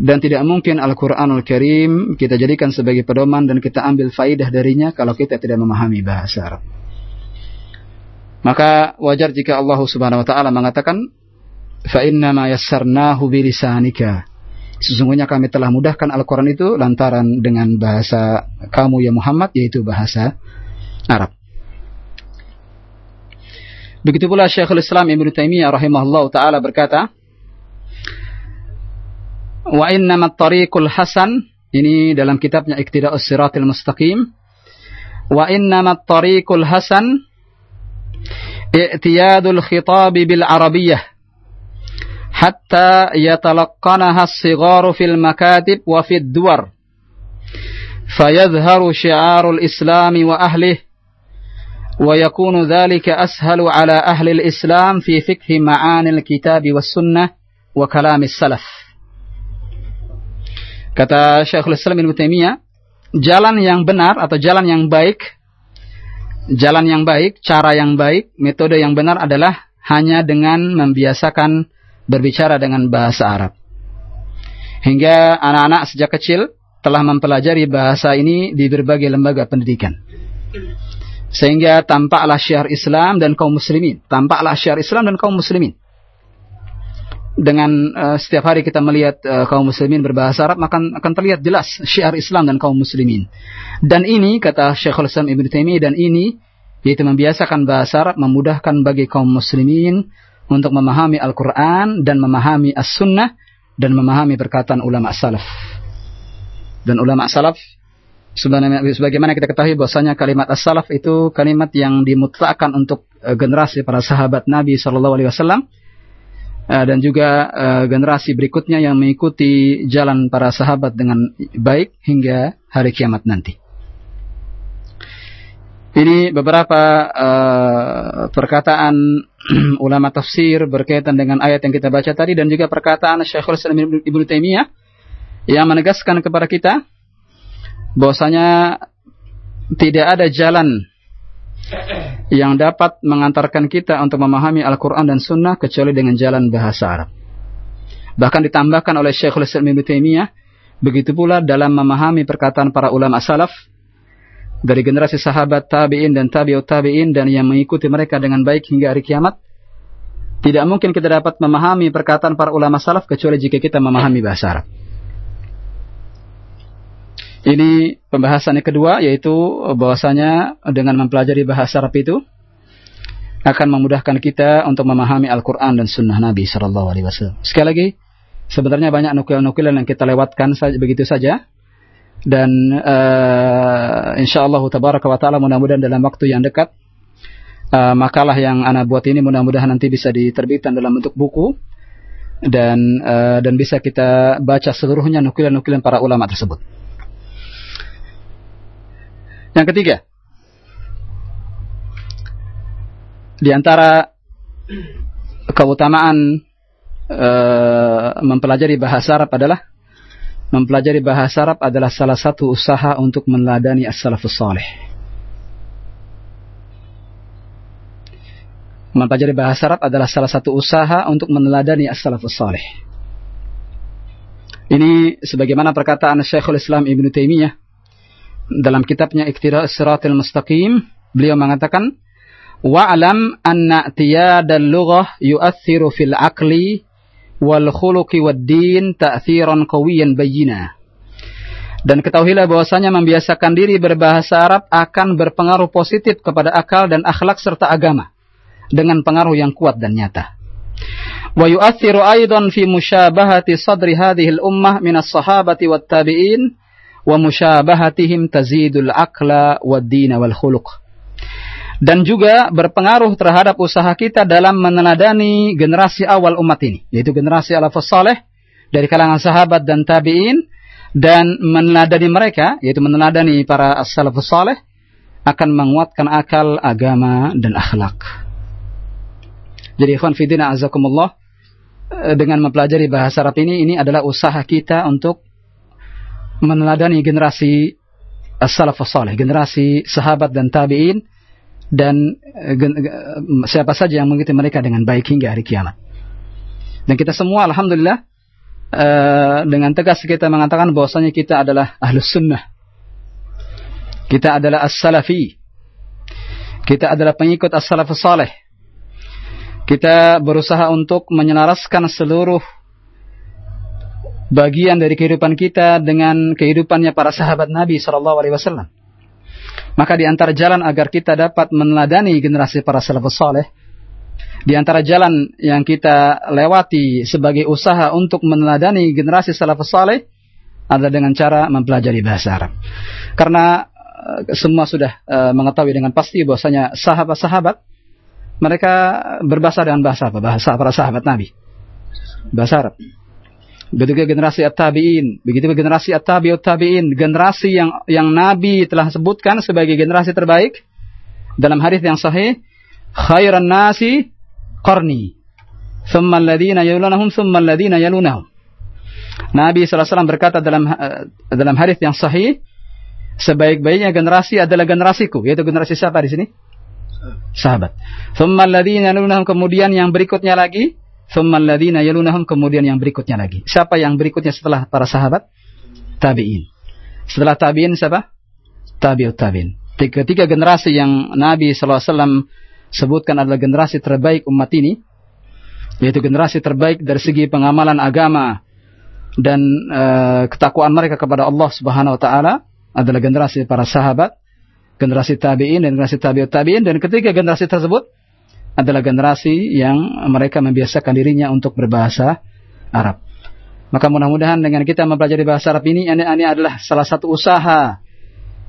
Dan tidak mungkin Al-Quran Al-Karim kita jadikan sebagai pedoman dan kita ambil faidah darinya kalau kita tidak memahami bahasa Arab. Maka wajar jika Allah Subhanahu wa taala mengatakan fa inna ma yassarnahu bilisanika Sesungguhnya kami telah mudahkan Al-Quran itu lantaran dengan bahasa kamu ya Muhammad, yaitu bahasa Arab. Begitu pula Syekhul Islam Ibn Taimiyah rahimahullah ta'ala berkata, Wa innama tariqul hasan, ini dalam kitabnya Iktida'us Siratil Mustaqim, Wa innama tariqul hasan, i'tiyadul khitabi bil arabiyyah, حتى يتلقنها الصغار في المكاتب وفي الدور فيظهر شعار الإسلام وأهله ويكون ذلك أسهل على أهل الإسلام في فقه معاني الكتاب والسنة وكلام السلف Kata Syekhul Islam Ibn Taimiyah, jalan yang benar atau jalan yang baik, jalan yang baik, cara yang baik, metode yang benar adalah hanya dengan membiasakan berbicara dengan bahasa Arab. Hingga anak-anak sejak kecil telah mempelajari bahasa ini di berbagai lembaga pendidikan. Sehingga tampaklah syiar Islam dan kaum muslimin. Tampaklah syiar Islam dan kaum muslimin. Dengan uh, setiap hari kita melihat uh, kaum muslimin berbahasa Arab, maka akan terlihat jelas syiar Islam dan kaum muslimin. Dan ini, kata Syekhul Islam Ibn Taimiyah, dan ini, yaitu membiasakan bahasa Arab, memudahkan bagi kaum muslimin untuk memahami Al-Quran dan memahami As-Sunnah dan memahami perkataan ulama salaf. Dan ulama salaf, sebagaimana kita ketahui bahwasanya kalimat as-salaf itu kalimat yang dimutlakan untuk uh, generasi para sahabat Nabi Shallallahu Alaihi Wasallam uh, dan juga uh, generasi berikutnya yang mengikuti jalan para sahabat dengan baik hingga hari kiamat nanti. Ini beberapa uh, perkataan ulama tafsir berkaitan dengan ayat yang kita baca tadi dan juga perkataan Syekhul Islam Ibnu Taimiyah yang menegaskan kepada kita bahwasanya tidak ada jalan yang dapat mengantarkan kita untuk memahami Al-Quran dan Sunnah kecuali dengan jalan bahasa Arab. Bahkan ditambahkan oleh Syekhul Islam Ibnu Taimiyah, begitu pula dalam memahami perkataan para ulama salaf dari generasi sahabat tabi'in dan tabi'ut tabi'in dan yang mengikuti mereka dengan baik hingga hari kiamat. Tidak mungkin kita dapat memahami perkataan para ulama salaf kecuali jika kita memahami bahasa Arab. Ini pembahasan yang kedua yaitu bahwasanya dengan mempelajari bahasa Arab itu akan memudahkan kita untuk memahami Al-Quran dan Sunnah Nabi Shallallahu Alaihi Wasallam. Sekali lagi, sebenarnya banyak nukilan-nukilan yang kita lewatkan saja begitu saja dan uh, insyaallah tabaraka wa taala mudah-mudahan dalam waktu yang dekat uh, makalah yang anak buat ini mudah-mudahan nanti bisa diterbitkan dalam bentuk buku dan uh, dan bisa kita baca seluruhnya nukilan-nukilan para ulama tersebut. Yang ketiga, di antara keutamaan uh, mempelajari bahasa Arab adalah mempelajari bahasa Arab adalah salah satu usaha untuk meneladani as-salafus salih. Mempelajari bahasa Arab adalah salah satu usaha untuk meneladani as-salafus salih. Ini sebagaimana perkataan Syekhul Islam Ibn Taimiyah dalam kitabnya Iktira Siratil Mustaqim, beliau mengatakan, Wa'alam anna tiyadal lughah yu'athiru fil aqli wal khuluqi wad din ta'thiran qawiyan bayyina. Dan ketahuilah bahwasanya membiasakan diri berbahasa Arab akan berpengaruh positif kepada akal dan akhlak serta agama dengan pengaruh yang kuat dan nyata. Wa yu'athiru aidan fi musyabahati sadri hadhihi al-ummah min as-sahabati wat tabi'in wa musyabahatihim tazidul akla wad din wal khuluq. Dan juga berpengaruh terhadap usaha kita dalam meneladani generasi awal umat ini, yaitu generasi al-salaf saleh dari kalangan sahabat dan tabi'in dan meneladani mereka yaitu meneladani para as-salafus saleh akan menguatkan akal, agama dan akhlak. Jadi ikhwan fillah azakumullah eh, dengan mempelajari bahasa Arab ini ini adalah usaha kita untuk meneladani generasi as-salafus saleh, generasi sahabat dan tabi'in dan eh, siapa saja yang mengikuti mereka dengan baik hingga hari kiamat. Dan kita semua alhamdulillah dengan tegas kita mengatakan bahwasanya kita adalah ahlus sunnah. Kita adalah as-salafi. Kita adalah pengikut as-salafus saleh. Kita berusaha untuk menyelaraskan seluruh bagian dari kehidupan kita dengan kehidupannya para sahabat Nabi Shallallahu Alaihi Wasallam. Maka di antara jalan agar kita dapat meneladani generasi para salafus saleh di antara jalan yang kita lewati sebagai usaha untuk meneladani generasi salafus saleh adalah dengan cara mempelajari bahasa Arab. Karena uh, semua sudah uh, mengetahui dengan pasti bahwasanya sahabat-sahabat mereka berbahasa dengan bahasa apa? Bahasa para sahabat Nabi. Bahasa Arab. Begitu generasi at-tabi'in, begitu generasi at-tabi'ut tabi'in, generasi yang yang Nabi telah sebutkan sebagai generasi terbaik dalam hadis yang sahih, khairan nasi qarni. Thumma alladhina yalunahum thumma alladhina yalunahum. Nabi SAW berkata dalam uh, dalam hadis yang sahih, sebaik-baiknya generasi adalah generasiku, yaitu generasi siapa di sini? Sahabat. Thumma alladhina yalunahum kemudian yang berikutnya lagi, thumma alladhina yalunahum kemudian yang berikutnya lagi. Siapa yang berikutnya setelah para sahabat? Tabi'in. Setelah tabi'in siapa? Tabi'ut tabi'in. Tiga, generasi yang Nabi SAW sebutkan adalah generasi terbaik umat ini, yaitu generasi terbaik dari segi pengamalan agama dan uh, ketakwaan mereka kepada Allah Subhanahu wa taala adalah generasi para sahabat, generasi tabi'in dan generasi tabi'ut tabi'in dan ketiga generasi tersebut adalah generasi yang mereka membiasakan dirinya untuk berbahasa Arab. Maka mudah-mudahan dengan kita mempelajari bahasa Arab ini, ini, ini adalah salah satu usaha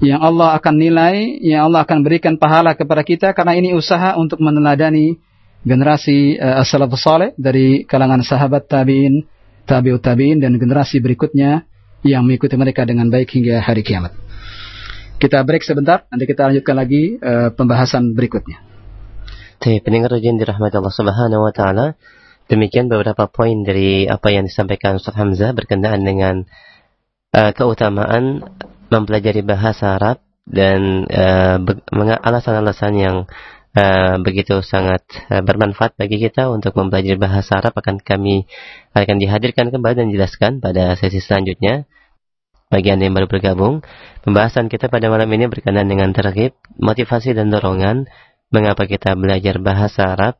yang Allah akan nilai, yang Allah akan berikan pahala kepada kita karena ini usaha untuk meneladani generasi uh, as-salafus saleh dari kalangan sahabat tabi'in, tabi'ut tabi'in dan generasi berikutnya yang mengikuti mereka dengan baik hingga hari kiamat. Kita break sebentar, nanti kita lanjutkan lagi uh, pembahasan berikutnya. Baik, pendengar ujian dirahmati Allah Subhanahu wa taala. Demikian beberapa poin dari apa yang disampaikan Ustaz Hamzah berkenaan dengan uh, keutamaan mempelajari bahasa Arab dan alasan-alasan uh, yang uh, begitu sangat uh, bermanfaat bagi kita untuk mempelajari bahasa Arab akan kami akan dihadirkan kembali dan jelaskan pada sesi selanjutnya. Bagi Anda yang baru bergabung, pembahasan kita pada malam ini berkenaan dengan terhib, motivasi dan dorongan mengapa kita belajar bahasa Arab.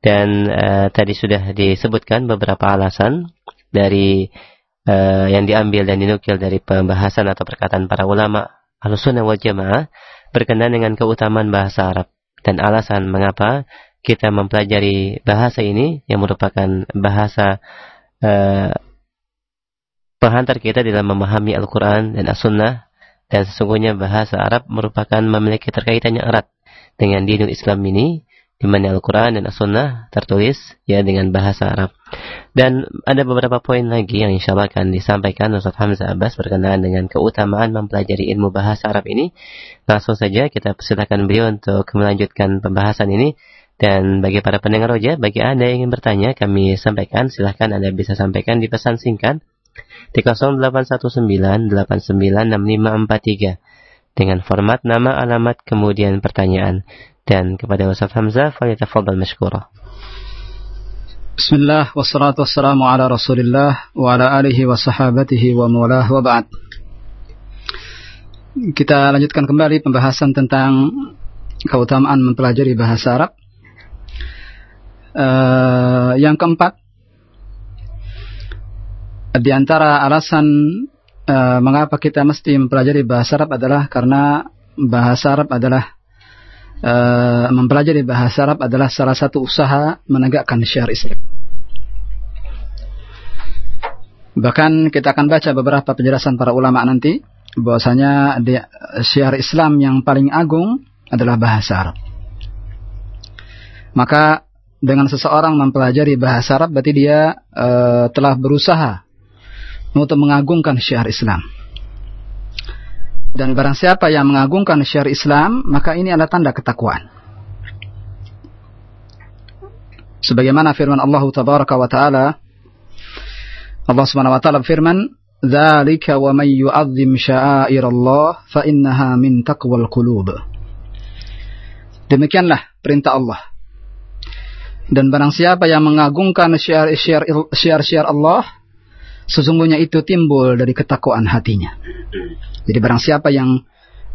Dan uh, tadi sudah disebutkan beberapa alasan dari uh, yang diambil dan dinukil dari pembahasan atau perkataan para ulama Ahlussunnah wal Jamaah berkenaan dengan keutamaan bahasa Arab dan alasan mengapa kita mempelajari bahasa ini yang merupakan bahasa uh, penghantar kita dalam memahami Al-Quran dan As-Sunnah dan sesungguhnya bahasa Arab merupakan memiliki terkaitan yang erat dengan dinul Islam ini di mana Al-Quran dan As-Sunnah tertulis ya dengan bahasa Arab. Dan ada beberapa poin lagi yang insya Allah akan disampaikan Ustaz Hamzah Abbas berkenaan dengan keutamaan mempelajari ilmu bahasa Arab ini. Langsung saja kita persilakan beliau untuk melanjutkan pembahasan ini. Dan bagi para pendengar roja, bagi Anda yang ingin bertanya, kami sampaikan, silahkan Anda bisa sampaikan di pesan singkat di 0819896543 dengan format nama, alamat, kemudian pertanyaan dan kepada Ustaz Hamzah falyatafaddal mashkura. Bismillah wassalatu wassalamu ala Rasulillah wa ala alihi wa sahabatihi wa mawalah wa ba'd. kita lanjutkan kembali pembahasan tentang keutamaan mempelajari bahasa Arab. Uh, yang keempat, di antara alasan uh, mengapa kita mesti mempelajari bahasa Arab adalah karena bahasa Arab adalah uh, mempelajari bahasa Arab adalah salah satu usaha menegakkan syiar Islam. Bahkan kita akan baca beberapa penjelasan para ulama nanti bahwasanya syiar Islam yang paling agung adalah bahasa Arab. Maka dengan seseorang mempelajari bahasa Arab berarti dia uh, telah berusaha untuk mengagungkan syiar Islam. Dan barang siapa yang mengagungkan syiar Islam, maka ini adalah tanda ketakwaan. Sebagaimana firman Allah Tabaraka wa taala Allah Subhanahu wa taala berfirman, "Dzalika wa may yu'azzim sya'airallah fa innaha min taqwal qulub." Demikianlah perintah Allah. Dan barang siapa yang mengagungkan syiar-syiar Allah, sesungguhnya itu timbul dari ketakwaan hatinya. Jadi barang siapa yang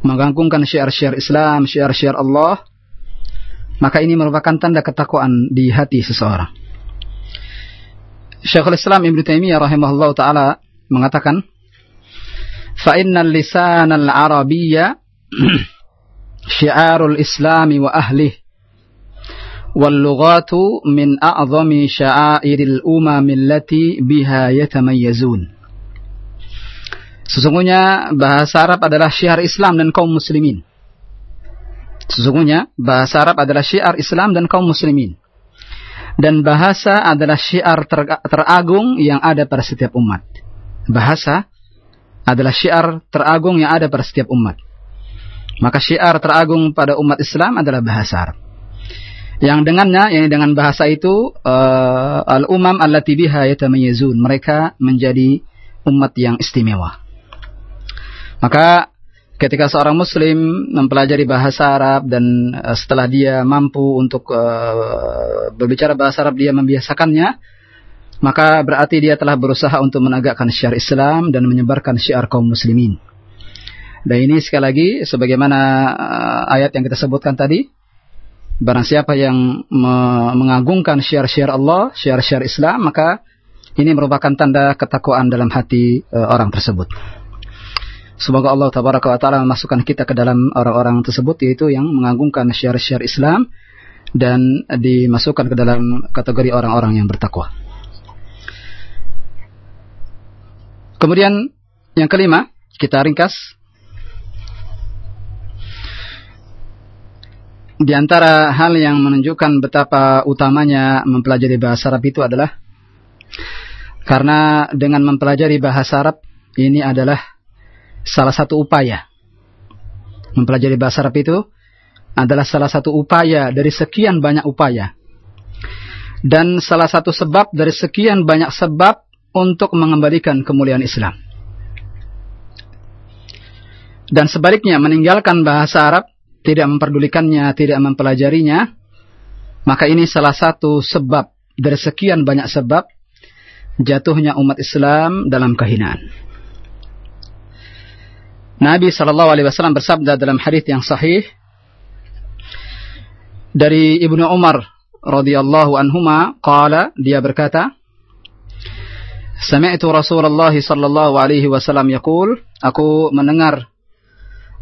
mengagungkan syiar-syiar Islam, syiar-syiar Allah, maka ini merupakan tanda ketakwaan di hati seseorang. Syekhul Islam Ibn Taimiyah rahimahullah taala mengatakan, "Fa innal lisan al-arabiyya syiarul islami wa lughatu min a'zami sya'airil umam allati biha yatamayyazun Sesungguhnya bahasa Arab adalah syiar Islam dan kaum muslimin. Sesungguhnya bahasa Arab adalah syiar Islam dan kaum muslimin. Dan bahasa adalah syiar ter teragung yang ada pada setiap umat. Bahasa adalah syiar teragung yang ada pada setiap umat. Maka syiar teragung pada umat Islam adalah bahasa Arab. Yang dengannya, yang dengan bahasa itu uh, al-umam allati biha yatamayyazun. Mereka menjadi umat yang istimewa. Maka ketika seorang muslim mempelajari bahasa Arab dan uh, setelah dia mampu untuk uh, berbicara bahasa Arab dia membiasakannya, maka berarti dia telah berusaha untuk menegakkan syiar Islam dan menyebarkan syiar kaum muslimin. Dan ini sekali lagi sebagaimana ayat yang kita sebutkan tadi, barang siapa yang me mengagungkan syiar-syiar Allah, syiar-syiar Islam, maka ini merupakan tanda ketakwaan dalam hati uh, orang tersebut. Semoga Allah tabaraka wa taala memasukkan kita ke dalam orang-orang tersebut yaitu yang mengagungkan syiar-syiar Islam dan dimasukkan ke dalam kategori orang-orang yang bertakwa. Kemudian yang kelima, kita ringkas Di antara hal yang menunjukkan betapa utamanya mempelajari bahasa Arab itu adalah karena dengan mempelajari bahasa Arab ini adalah salah satu upaya. Mempelajari bahasa Arab itu adalah salah satu upaya dari sekian banyak upaya. Dan salah satu sebab dari sekian banyak sebab untuk mengembalikan kemuliaan Islam. Dan sebaliknya meninggalkan bahasa Arab tidak memperdulikannya, tidak mempelajarinya, maka ini salah satu sebab dari sekian banyak sebab jatuhnya umat Islam dalam kehinaan. Nabi Shallallahu Alaihi Wasallam bersabda dalam hadis yang sahih dari ibnu Umar radhiyallahu anhuma, qala dia berkata, Sami'tu Rasulullah sallallahu alaihi wasallam yaqul, aku mendengar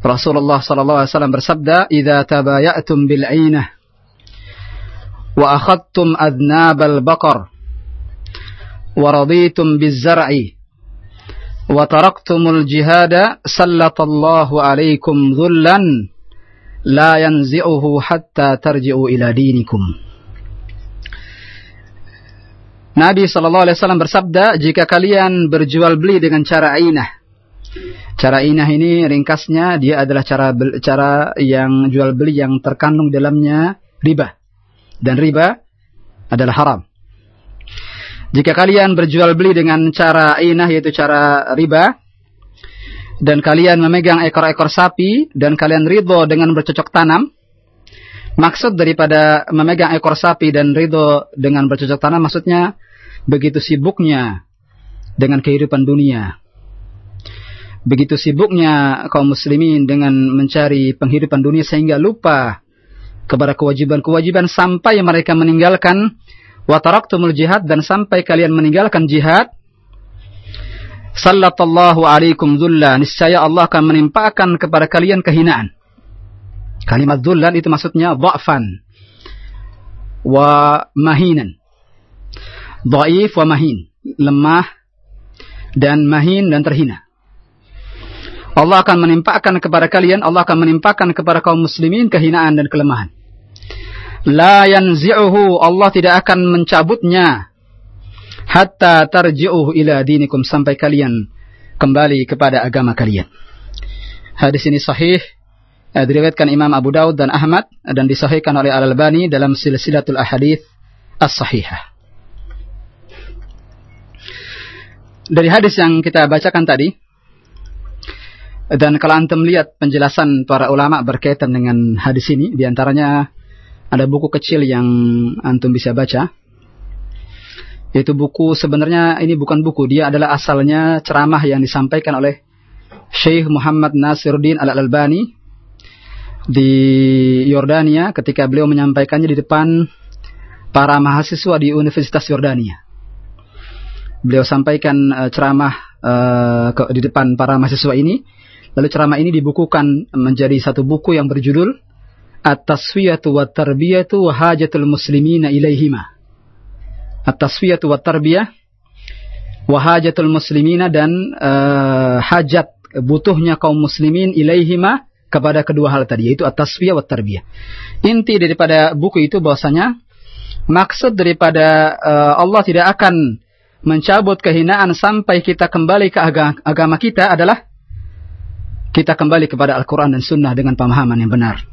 Rasulullah wasallam bersabda, "Idza tabayatum bil 'ainah wa akhadtum adnabal baqar wa raditum biz zar'i wa taraktumul jihada sallatallahu alaikum dhullan la yanzi'uhu hatta tarji'u ila dinikum." Nabi wasallam bersabda, "Jika kalian berjual beli dengan cara ainah, Cara inah ini ringkasnya dia adalah cara cara yang jual beli yang terkandung dalamnya riba. Dan riba adalah haram. Jika kalian berjual beli dengan cara inah yaitu cara riba dan kalian memegang ekor-ekor sapi dan kalian ridho dengan bercocok tanam, maksud daripada memegang ekor sapi dan ridho dengan bercocok tanam maksudnya begitu sibuknya dengan kehidupan dunia Begitu sibuknya kaum muslimin dengan mencari penghidupan dunia sehingga lupa kepada kewajiban-kewajiban sampai mereka meninggalkan wa taraktumul jihad dan sampai kalian meninggalkan jihad. Sallallahu alaikum dhulla. Niscaya Allah akan menimpakan kepada kalian kehinaan. Kalimat dhullan itu maksudnya dha'fan. Wa mahinan. Dhaif wa mahin. Lemah dan mahin dan terhina Allah akan menimpakan kepada kalian, Allah akan menimpakan kepada kaum muslimin kehinaan dan kelemahan. La yanzi'uhu, Allah tidak akan mencabutnya hatta tarji'uhu ila dinikum sampai kalian kembali kepada agama kalian. Hadis ini sahih eh, diriwayatkan Imam Abu Daud dan Ahmad dan disahihkan oleh Al-Albani dalam silsilatul ahadith as-sahihah. Dari hadis yang kita bacakan tadi, dan kalau antum lihat penjelasan para ulama berkaitan dengan hadis ini, di antaranya ada buku kecil yang antum bisa baca. Yaitu buku sebenarnya ini bukan buku, dia adalah asalnya ceramah yang disampaikan oleh Syekh Muhammad Nasiruddin Al-Albani di Yordania ketika beliau menyampaikannya di depan para mahasiswa di Universitas Yordania. Beliau sampaikan uh, ceramah uh, ke, di depan para mahasiswa ini Lalu ceramah ini dibukukan menjadi satu buku yang berjudul At-Tasfiyatu wa Tarbiyatu wa Hajatul Muslimina ilaihima. At-Tasfiyatu wa Tarbiyah wa Hajatul Muslimina dan uh, hajat butuhnya kaum muslimin ilaihima kepada kedua hal tadi yaitu at-tasfiyah wa tarbiyah. Inti daripada buku itu bahwasanya maksud daripada uh, Allah tidak akan mencabut kehinaan sampai kita kembali ke agama kita adalah kita kembali kepada Al-Quran dan Sunnah dengan pemahaman yang benar.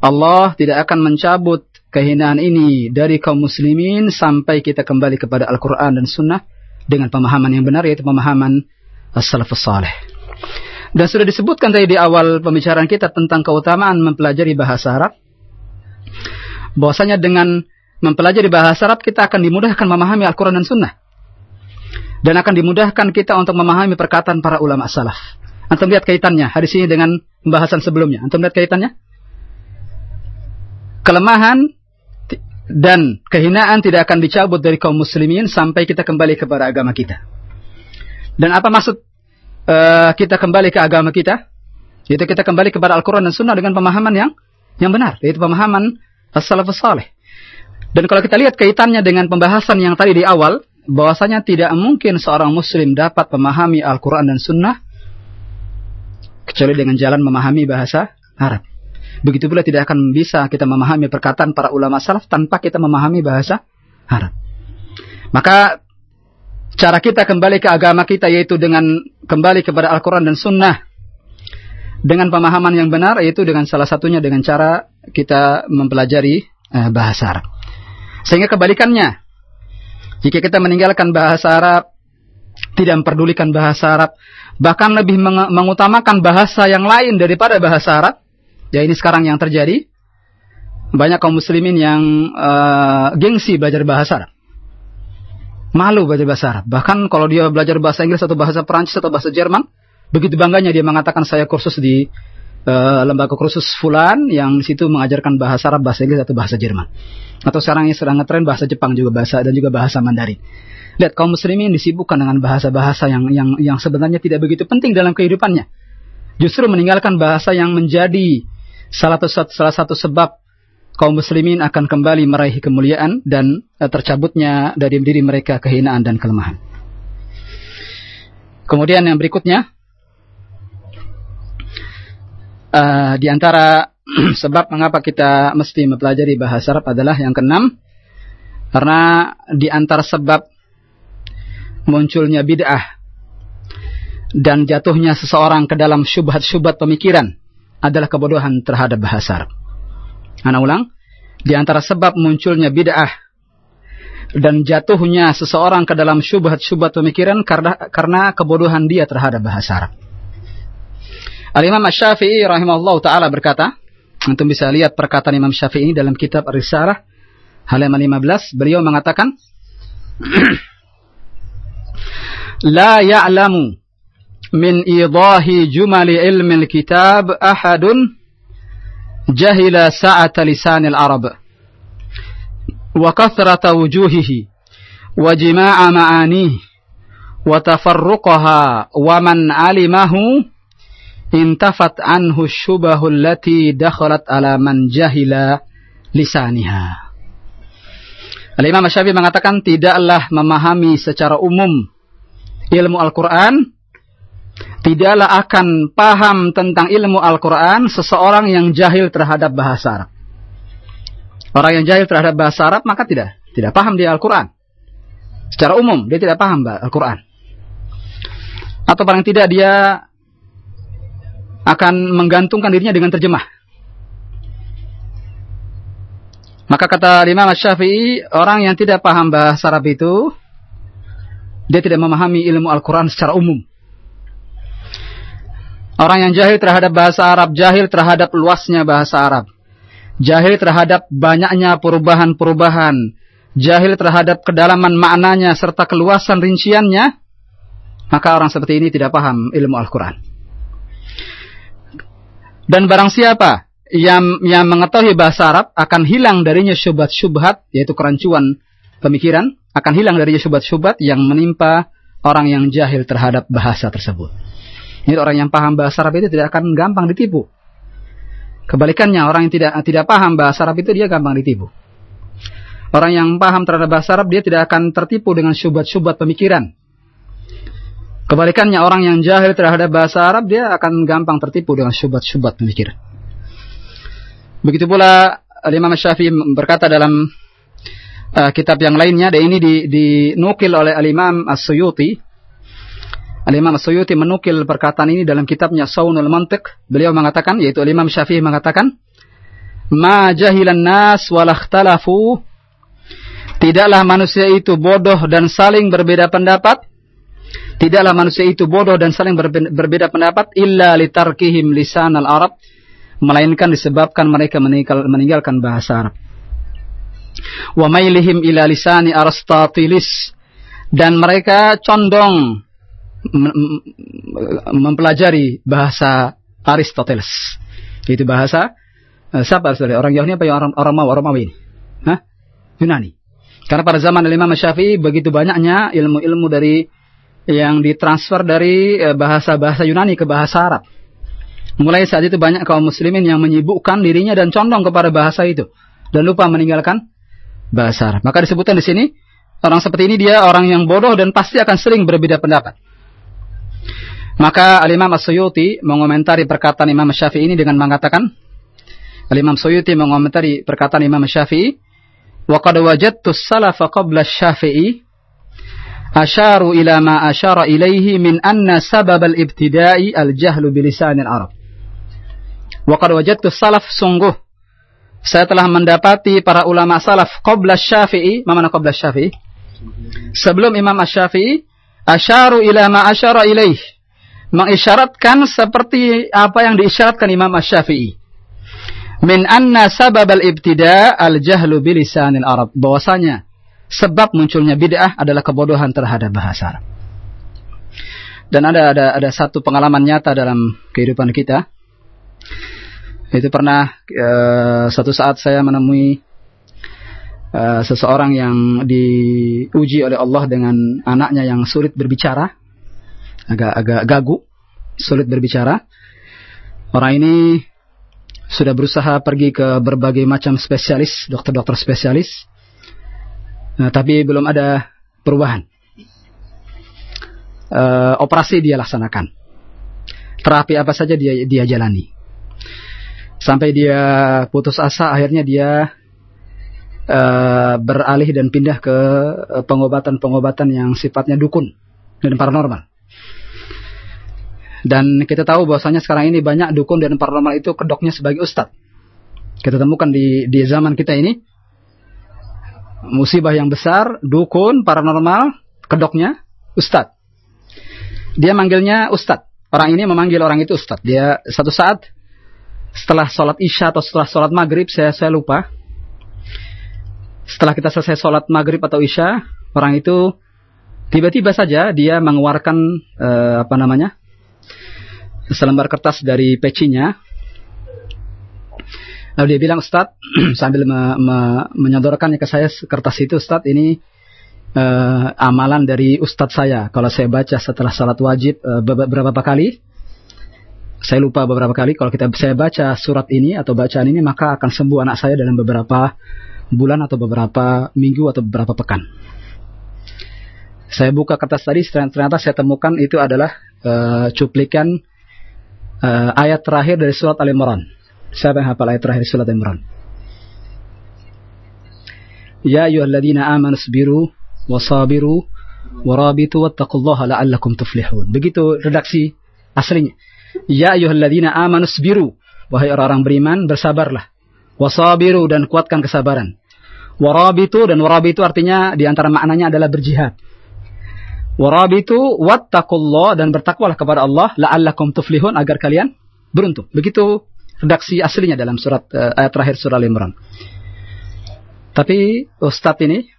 Allah tidak akan mencabut kehinaan ini dari kaum muslimin sampai kita kembali kepada Al-Quran dan Sunnah dengan pemahaman yang benar yaitu pemahaman as-salafus salih. Dan sudah disebutkan tadi di awal pembicaraan kita tentang keutamaan mempelajari bahasa Arab. Bahwasanya dengan mempelajari bahasa Arab kita akan dimudahkan memahami Al-Quran dan Sunnah. Dan akan dimudahkan kita untuk memahami perkataan para ulama salaf. Antum lihat kaitannya hadis ini dengan pembahasan sebelumnya. Antum lihat kaitannya? Kelemahan dan kehinaan tidak akan dicabut dari kaum muslimin sampai kita kembali kepada agama kita. Dan apa maksud uh, kita kembali ke agama kita? Yaitu kita kembali kepada Al-Quran dan Sunnah dengan pemahaman yang yang benar, yaitu pemahaman as-salafus salih. Dan kalau kita lihat kaitannya dengan pembahasan yang tadi di awal, bahwasanya tidak mungkin seorang muslim dapat memahami Al-Quran dan Sunnah kecuali dengan jalan memahami bahasa Arab. Begitu pula tidak akan bisa kita memahami perkataan para ulama salaf tanpa kita memahami bahasa Arab. Maka cara kita kembali ke agama kita yaitu dengan kembali kepada Al-Quran dan Sunnah dengan pemahaman yang benar yaitu dengan salah satunya dengan cara kita mempelajari eh, bahasa Arab. Sehingga kebalikannya, jika kita meninggalkan bahasa Arab, tidak memperdulikan bahasa Arab, bahkan lebih meng mengutamakan bahasa yang lain daripada bahasa Arab. Ya ini sekarang yang terjadi. Banyak kaum muslimin yang uh, gengsi belajar bahasa Arab. Malu belajar bahasa Arab. Bahkan kalau dia belajar bahasa Inggris atau bahasa Perancis atau bahasa Jerman, begitu bangganya dia mengatakan saya kursus di uh, lembaga kursus fulan yang situ mengajarkan bahasa Arab, bahasa Inggris atau bahasa Jerman. Atau sekarang yang sedang ngetren bahasa Jepang juga bahasa dan juga bahasa Mandarin. Lihat kaum muslimin disibukkan dengan bahasa-bahasa yang yang yang sebenarnya tidak begitu penting dalam kehidupannya. Justru meninggalkan bahasa yang menjadi salah satu salah satu sebab kaum muslimin akan kembali meraih kemuliaan dan uh, tercabutnya dari diri mereka kehinaan dan kelemahan. Kemudian yang berikutnya uh, di antara sebab mengapa kita mesti mempelajari bahasa Arab adalah yang keenam karena di antara sebab munculnya bid'ah dan jatuhnya seseorang ke dalam syubhat-syubhat pemikiran adalah kebodohan terhadap bahasa Arab. Ana ulang, di antara sebab munculnya bid'ah dan jatuhnya seseorang ke dalam syubhat-syubhat pemikiran karena karena kebodohan dia terhadap bahasa Arab. Al-Imam Asy-Syafi'i rahimahullah taala berkata, antum bisa lihat perkataan Imam Syafi'i dalam kitab Ar-Risalah halaman 15, beliau mengatakan la ya'lamu min idahi jumali ilmi kitab ahadun jahila sa'ata lisan al-arab wa kathrata wujuhihi wa jima'a ma'anihi wa tafarruqaha wa man alimahu intafat anhu syubahu allati dakhalat ala man jahila lisaniha. Al-Imam Syafi'i mengatakan tidaklah memahami secara umum ilmu Al-Quran, tidaklah akan paham tentang ilmu Al-Quran seseorang yang jahil terhadap bahasa Arab. Orang yang jahil terhadap bahasa Arab maka tidak tidak paham dia Al-Quran. Secara umum dia tidak paham Al-Quran. Atau paling tidak dia akan menggantungkan dirinya dengan terjemah. Maka kata Imam Syafi'i, orang yang tidak paham bahasa Arab itu, dia tidak memahami ilmu Al-Quran secara umum. Orang yang jahil terhadap bahasa Arab, jahil terhadap luasnya bahasa Arab. Jahil terhadap banyaknya perubahan-perubahan. Jahil terhadap kedalaman maknanya serta keluasan rinciannya. Maka orang seperti ini tidak paham ilmu Al-Quran. Dan barang siapa yang yang mengetahui bahasa Arab akan hilang darinya syubhat-syubhat yaitu kerancuan pemikiran, akan hilang darinya syubhat-syubhat yang menimpa orang yang jahil terhadap bahasa tersebut. Ini orang yang paham bahasa Arab itu tidak akan gampang ditipu. Kebalikannya orang yang tidak tidak paham bahasa Arab itu dia gampang ditipu. Orang yang paham terhadap bahasa Arab dia tidak akan tertipu dengan syubhat-syubhat pemikiran. Kebalikannya orang yang jahil terhadap bahasa Arab dia akan gampang tertipu dengan syubhat-syubhat pemikiran. Begitu pula Imam Syafi'i berkata dalam uh, kitab yang lainnya dan ini dinukil oleh Al-Imam As-Suyuti. Al-Imam As-Suyuti menukil perkataan ini dalam kitabnya Saunul Mantiq. Beliau mengatakan yaitu Imam Syafi'i mengatakan Ma jahilan nas walakhtalafu Tidaklah manusia itu bodoh dan saling berbeda pendapat Tidaklah manusia itu bodoh dan saling berbeda pendapat illa litarkihim lisan al-Arab melainkan disebabkan mereka meninggal, meninggalkan bahasa Arab. Wa mailihim ila lisani Aristoteles dan mereka condong mempelajari bahasa Aristoteles. Itu bahasa uh, siapa saudara? Orang Yahudi apa orang orang mau orang ini? Hah? Yunani. Karena pada zaman Imam Syafi'i begitu banyaknya ilmu-ilmu dari yang ditransfer dari eh, bahasa-bahasa Yunani ke bahasa Arab. Mulai saat itu banyak kaum muslimin yang menyibukkan dirinya dan condong kepada bahasa itu dan lupa meninggalkan bahasa Arab. Maka disebutkan di sini orang seperti ini dia orang yang bodoh dan pasti akan sering berbeda pendapat. Maka Al-Imam As-Suyuti mengomentari perkataan Imam Syafi'i ini dengan mengatakan Al-Imam Suyuti mengomentari perkataan Imam Syafi'i wa qad wajadtu salafa qabla Syafi'i asharu ila ma ashara ilaihi min anna sabab al-ibtida'i al-jahlu bilisan al-Arab. Wa qad wajadtu salaf sungguh saya telah mendapati para ulama salaf qabla Syafi'i, mana qabla Syafi'i? Sebelum Imam Asy-Syafi'i, asyaru ila ma asyara ilaih. Mengisyaratkan seperti apa yang diisyaratkan Imam Asy-Syafi'i. Min anna sabab al-ibtida' al-jahlu bilisanil Arab. Bahwasanya sebab munculnya bid'ah adalah kebodohan terhadap bahasa Arab. Dan ada ada ada satu pengalaman nyata dalam kehidupan kita. Itu pernah uh, satu saat saya menemui uh, seseorang yang diuji oleh Allah dengan anaknya yang sulit berbicara, agak agak gagu, sulit berbicara. Orang ini sudah berusaha pergi ke berbagai macam spesialis, dokter-dokter spesialis, Nah, tapi belum ada perubahan. Uh, operasi dia laksanakan. Terapi apa saja dia dia jalani. Sampai dia putus asa, akhirnya dia uh, beralih dan pindah ke pengobatan-pengobatan yang sifatnya dukun dan paranormal. Dan kita tahu bahwasanya sekarang ini banyak dukun dan paranormal itu kedoknya sebagai ustadz. Kita temukan di di zaman kita ini musibah yang besar, dukun, paranormal, kedoknya, ustad. Dia manggilnya ustad. Orang ini memanggil orang itu ustad. Dia satu saat setelah sholat isya atau setelah sholat maghrib, saya saya lupa. Setelah kita selesai sholat maghrib atau isya, orang itu tiba-tiba saja dia mengeluarkan uh, apa namanya selembar kertas dari pecinya. Lalu dia bilang, Ustaz, sambil me, me, menyodorkannya ke saya kertas itu, Ustaz, ini uh, amalan dari Ustadz saya. Kalau saya baca setelah salat wajib uh, beberapa kali, saya lupa beberapa kali, kalau kita saya baca surat ini atau bacaan ini, maka akan sembuh anak saya dalam beberapa bulan atau beberapa minggu atau beberapa pekan. Saya buka kertas tadi, ternyata saya temukan itu adalah uh, cuplikan uh, ayat terakhir dari surat Al-Imran. Siapa yang hafal ayat terakhir surat Al-Imran? Ya ayyuhalladzina amanu sabiru wasabiru warabitu wattaqullaha la'allakum tuflihun. Begitu redaksi aslinya. Ya ayyuhalladzina amanu sabiru. Wahai orang-orang beriman, bersabarlah. Wasabiru dan kuatkan kesabaran. Warabitu dan warabitu artinya di antara maknanya adalah berjihad. Warabitu wattaqullah dan bertakwalah kepada Allah la'allakum tuflihun agar kalian beruntung. Begitu redaksi aslinya dalam surat uh, ayat terakhir surah Al-Imran. Tapi Ustadz ini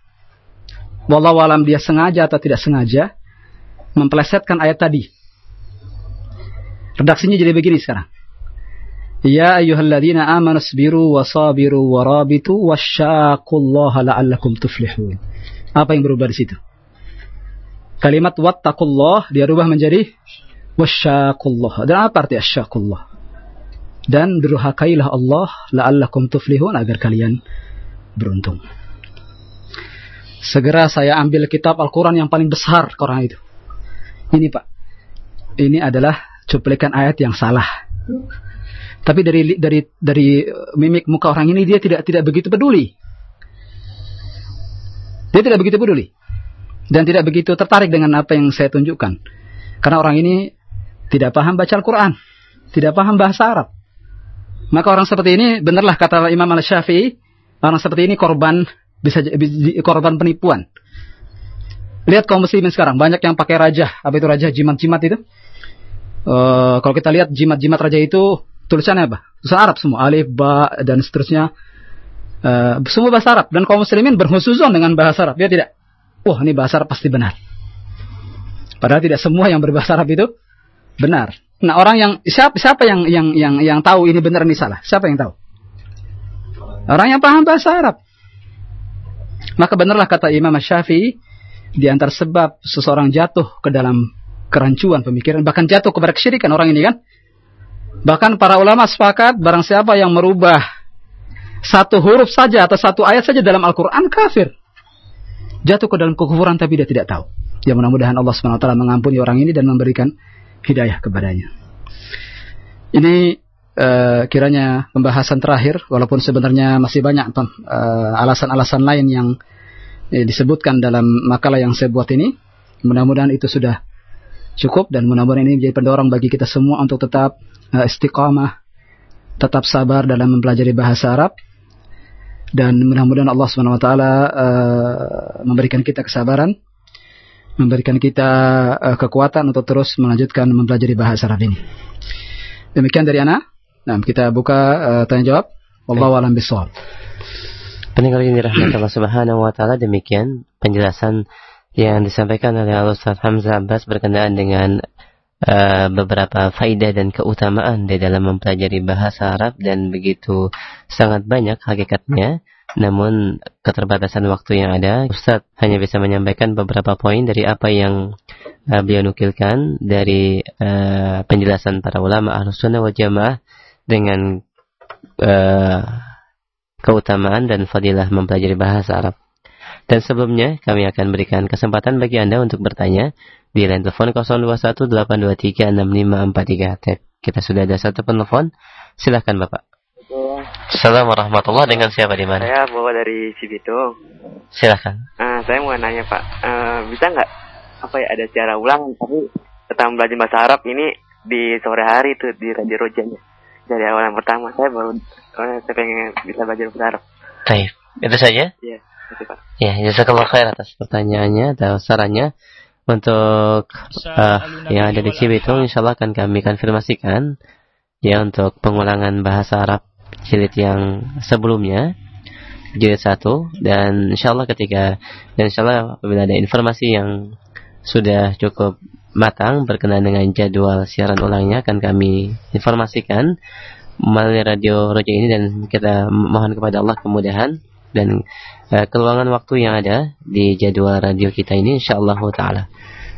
wallahu alam dia sengaja atau tidak sengaja memplesetkan ayat tadi. Redaksinya jadi begini sekarang. Ya ayyuhalladzina amanu sabiru wasabiru warabitu wasyaqullaha la'allakum tuflihun. Apa yang berubah di situ? Kalimat wattaqullah dia rubah menjadi wasyakullah. Dan apa arti asyakullah? Dan durhakailah Allah la'allakum tuflihun agar kalian beruntung. Segera saya ambil kitab Al-Quran yang paling besar Quran itu. Ini Pak. Ini adalah cuplikan ayat yang salah. Tapi dari dari dari mimik muka orang ini dia tidak tidak begitu peduli. Dia tidak begitu peduli dan tidak begitu tertarik dengan apa yang saya tunjukkan. Karena orang ini tidak paham baca Al-Quran, tidak paham bahasa Arab. Maka orang seperti ini, benarlah kata Imam Al-Syafi'i, orang seperti ini korban bisa korban penipuan. Lihat kaum muslimin sekarang, banyak yang pakai raja, apa itu raja jimat-jimat itu. Uh, kalau kita lihat jimat-jimat raja itu tulisannya apa? Tulisan Arab semua, alif, ba dan seterusnya. Uh, semua bahasa Arab dan kaum muslimin berhusuzon dengan bahasa Arab. Dia tidak wah ini bahasa Arab pasti benar. Padahal tidak semua yang berbahasa Arab itu benar. Nah orang yang siapa siapa yang yang yang yang tahu ini benar ini salah? Siapa yang tahu? Orang yang paham bahasa Arab. Maka benarlah kata Imam Syafi'i di antara sebab seseorang jatuh ke dalam kerancuan pemikiran bahkan jatuh kepada kesyirikan orang ini kan. Bahkan para ulama sepakat barang siapa yang merubah satu huruf saja atau satu ayat saja dalam Al-Quran kafir jatuh ke dalam kekufuran tapi dia tidak tahu. Ya mudah-mudahan Allah SWT mengampuni orang ini dan memberikan hidayah kepadanya. Ini uh, kiranya pembahasan terakhir, walaupun sebenarnya masih banyak eh, alasan-alasan uh, lain yang uh, disebutkan dalam makalah yang saya buat ini. Mudah-mudahan itu sudah cukup dan mudah-mudahan ini menjadi pendorong bagi kita semua untuk tetap uh, istiqamah, tetap sabar dalam mempelajari bahasa Arab dan mudah-mudahan Allah swt uh, memberikan kita kesabaran, memberikan kita uh, kekuatan untuk terus melanjutkan mempelajari bahasa Arab ini. Demikian dari Ana. Nah, kita buka uh, tanya jawab. Wallahu a'lam bishawab. Pendengar ini rahmat Allah Subhanahu wa taala demikian penjelasan yang disampaikan oleh Ustaz Hamzah Abbas berkenaan dengan uh, beberapa faidah dan keutamaan di dalam mempelajari bahasa Arab dan begitu sangat banyak hakikatnya. Namun keterbatasan waktu yang ada, Ustaz hanya bisa menyampaikan beberapa poin dari apa yang uh, beliau nukilkan dari uh, penjelasan para ulama Ahlus Sunnah wal Jamaah dengan uh, keutamaan dan fadilah mempelajari bahasa Arab. Dan sebelumnya kami akan berikan kesempatan bagi Anda untuk bertanya di line telepon 0218236543. Kita sudah ada satu penelpon. Silahkan Bapak. Assalamualaikum warahmatullahi dengan siapa di mana? Saya bawa dari Cibitung. Silahkan. Uh, saya mau nanya Pak, uh, bisa nggak apa ya ada cara ulang tapi tentang belajar bahasa Arab ini di sore hari itu di Radio Rojanya. Dari awal yang pertama saya baru uh, saya pengen bisa belajar bahasa Arab. Baik, itu saja? Iya, Pak. Ya, jazakallah khair atas pertanyaannya atau sarannya. Untuk uh, yang ada di Cibitung insya Allah akan kami konfirmasikan. Ya untuk pengulangan bahasa Arab jilid yang sebelumnya jilid satu. Dan insya Allah ketika dan insya Allah apabila ada informasi yang sudah cukup matang berkenaan dengan jadwal siaran ulangnya akan kami informasikan. Melalui radio Roja ini dan kita mohon kepada Allah kemudahan dan uh, keluangan waktu yang ada di jadwal radio kita ini insyaallah taala.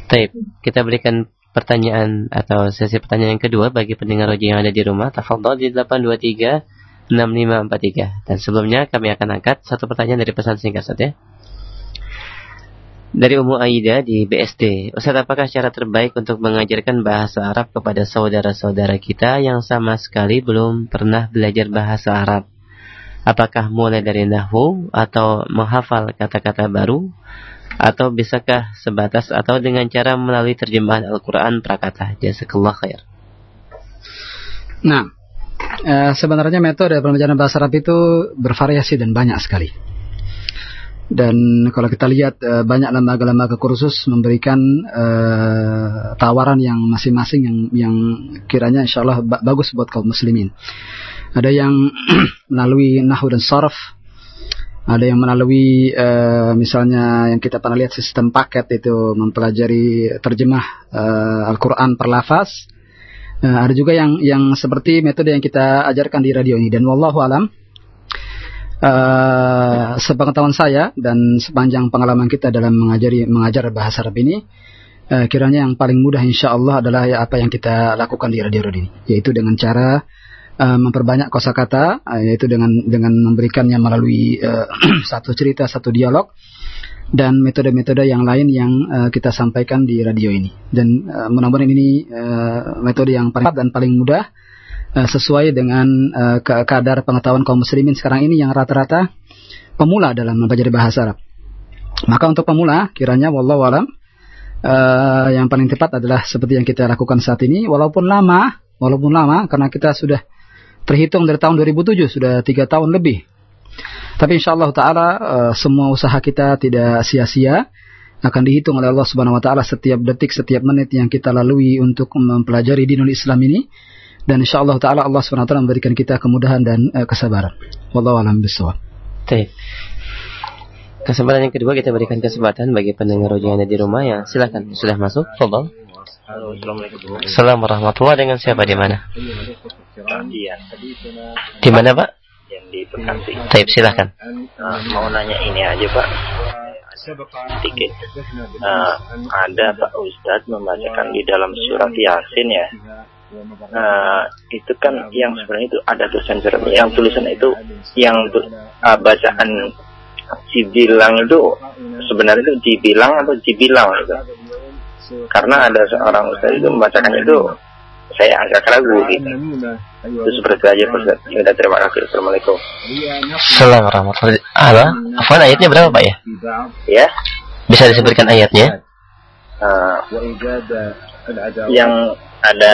Baik, kita berikan pertanyaan atau sesi pertanyaan yang kedua bagi pendengar Roja yang ada di rumah. Tafadhol di 823 6543. Dan sebelumnya kami akan angkat satu pertanyaan dari pesan singkat saja dari Ummu Aida di BSD. Ustaz, apakah cara terbaik untuk mengajarkan bahasa Arab kepada saudara-saudara kita yang sama sekali belum pernah belajar bahasa Arab? Apakah mulai dari nahwu atau menghafal kata-kata baru? Atau bisakah sebatas atau dengan cara melalui terjemahan Al-Quran prakata? Jazakallah khair. Nah, e, sebenarnya metode pembelajaran bahasa Arab itu bervariasi dan banyak sekali. Dan kalau kita lihat uh, banyak lembaga-lembaga kursus memberikan uh, tawaran yang masing-masing yang yang kiranya insya Allah ba bagus buat kaum muslimin. Ada yang melalui nahu dan sarf, ada yang melalui uh, misalnya yang kita pernah lihat sistem paket itu mempelajari terjemah uh, Al-Quran per lafaz. Uh, ada juga yang yang seperti metode yang kita ajarkan di radio ini dan wallahu alam Uh, sepengetahuan saya dan sepanjang pengalaman kita dalam mengajari mengajar bahasa Arab ini, uh, kiranya yang paling mudah insya Allah adalah ya apa yang kita lakukan di radio ini, yaitu dengan cara uh, memperbanyak kosakata, uh, yaitu dengan dengan memberikannya melalui uh, satu cerita, satu dialog, dan metode-metode yang lain yang uh, kita sampaikan di radio ini. Dan uh, mudah-mudahan ini uh, metode yang paling dan paling mudah Eh, sesuai dengan uh, kadar pengetahuan kaum muslimin sekarang ini yang rata-rata pemula dalam mempelajari bahasa Arab. Maka untuk pemula kiranya wallahu alam uh, yang paling tepat adalah seperti yang kita lakukan saat ini walaupun lama, walaupun lama karena kita sudah terhitung dari tahun 2007 sudah tiga tahun lebih. Tapi insya Allah Taala uh, semua usaha kita tidak sia-sia akan dihitung oleh Allah Subhanahu Wa Taala setiap detik, setiap menit yang kita lalui untuk mempelajari dinul Islam ini dan insya Allah taala Allah swt memberikan kita kemudahan dan uh, kesabaran. Wallahu a'lam bishawab. Baik. Kesempatan yang kedua kita berikan kesempatan bagi pendengar yang ada di rumah ya silakan sudah masuk. Fadhol. Halo, Assalamualaikum. Assalamualaikum warahmatullahi dengan siapa di mana? Di mana Pak? Yang di Bekasi. Taib silahkan. Uh, mau nanya ini aja Pak sedikit uh, ada Pak Ustadz membacakan di dalam surat Yasin ya Nah, itu kan yang sebenarnya itu ada tulisan yang tulisan itu yang uh, bacaan Cibilang itu sebenarnya itu Cibilang atau Cibilang itu. Karena ada seorang ustaz itu membacakan itu saya agak ragu gitu. Itu seperti aja Ustaz. Ya, terima kasih. Assalamualaikum. Assalamualaikum warahmatullahi wabarakatuh. Apa ayatnya berapa Pak ya? Ya. Bisa disebutkan ayatnya? Uh, yang ada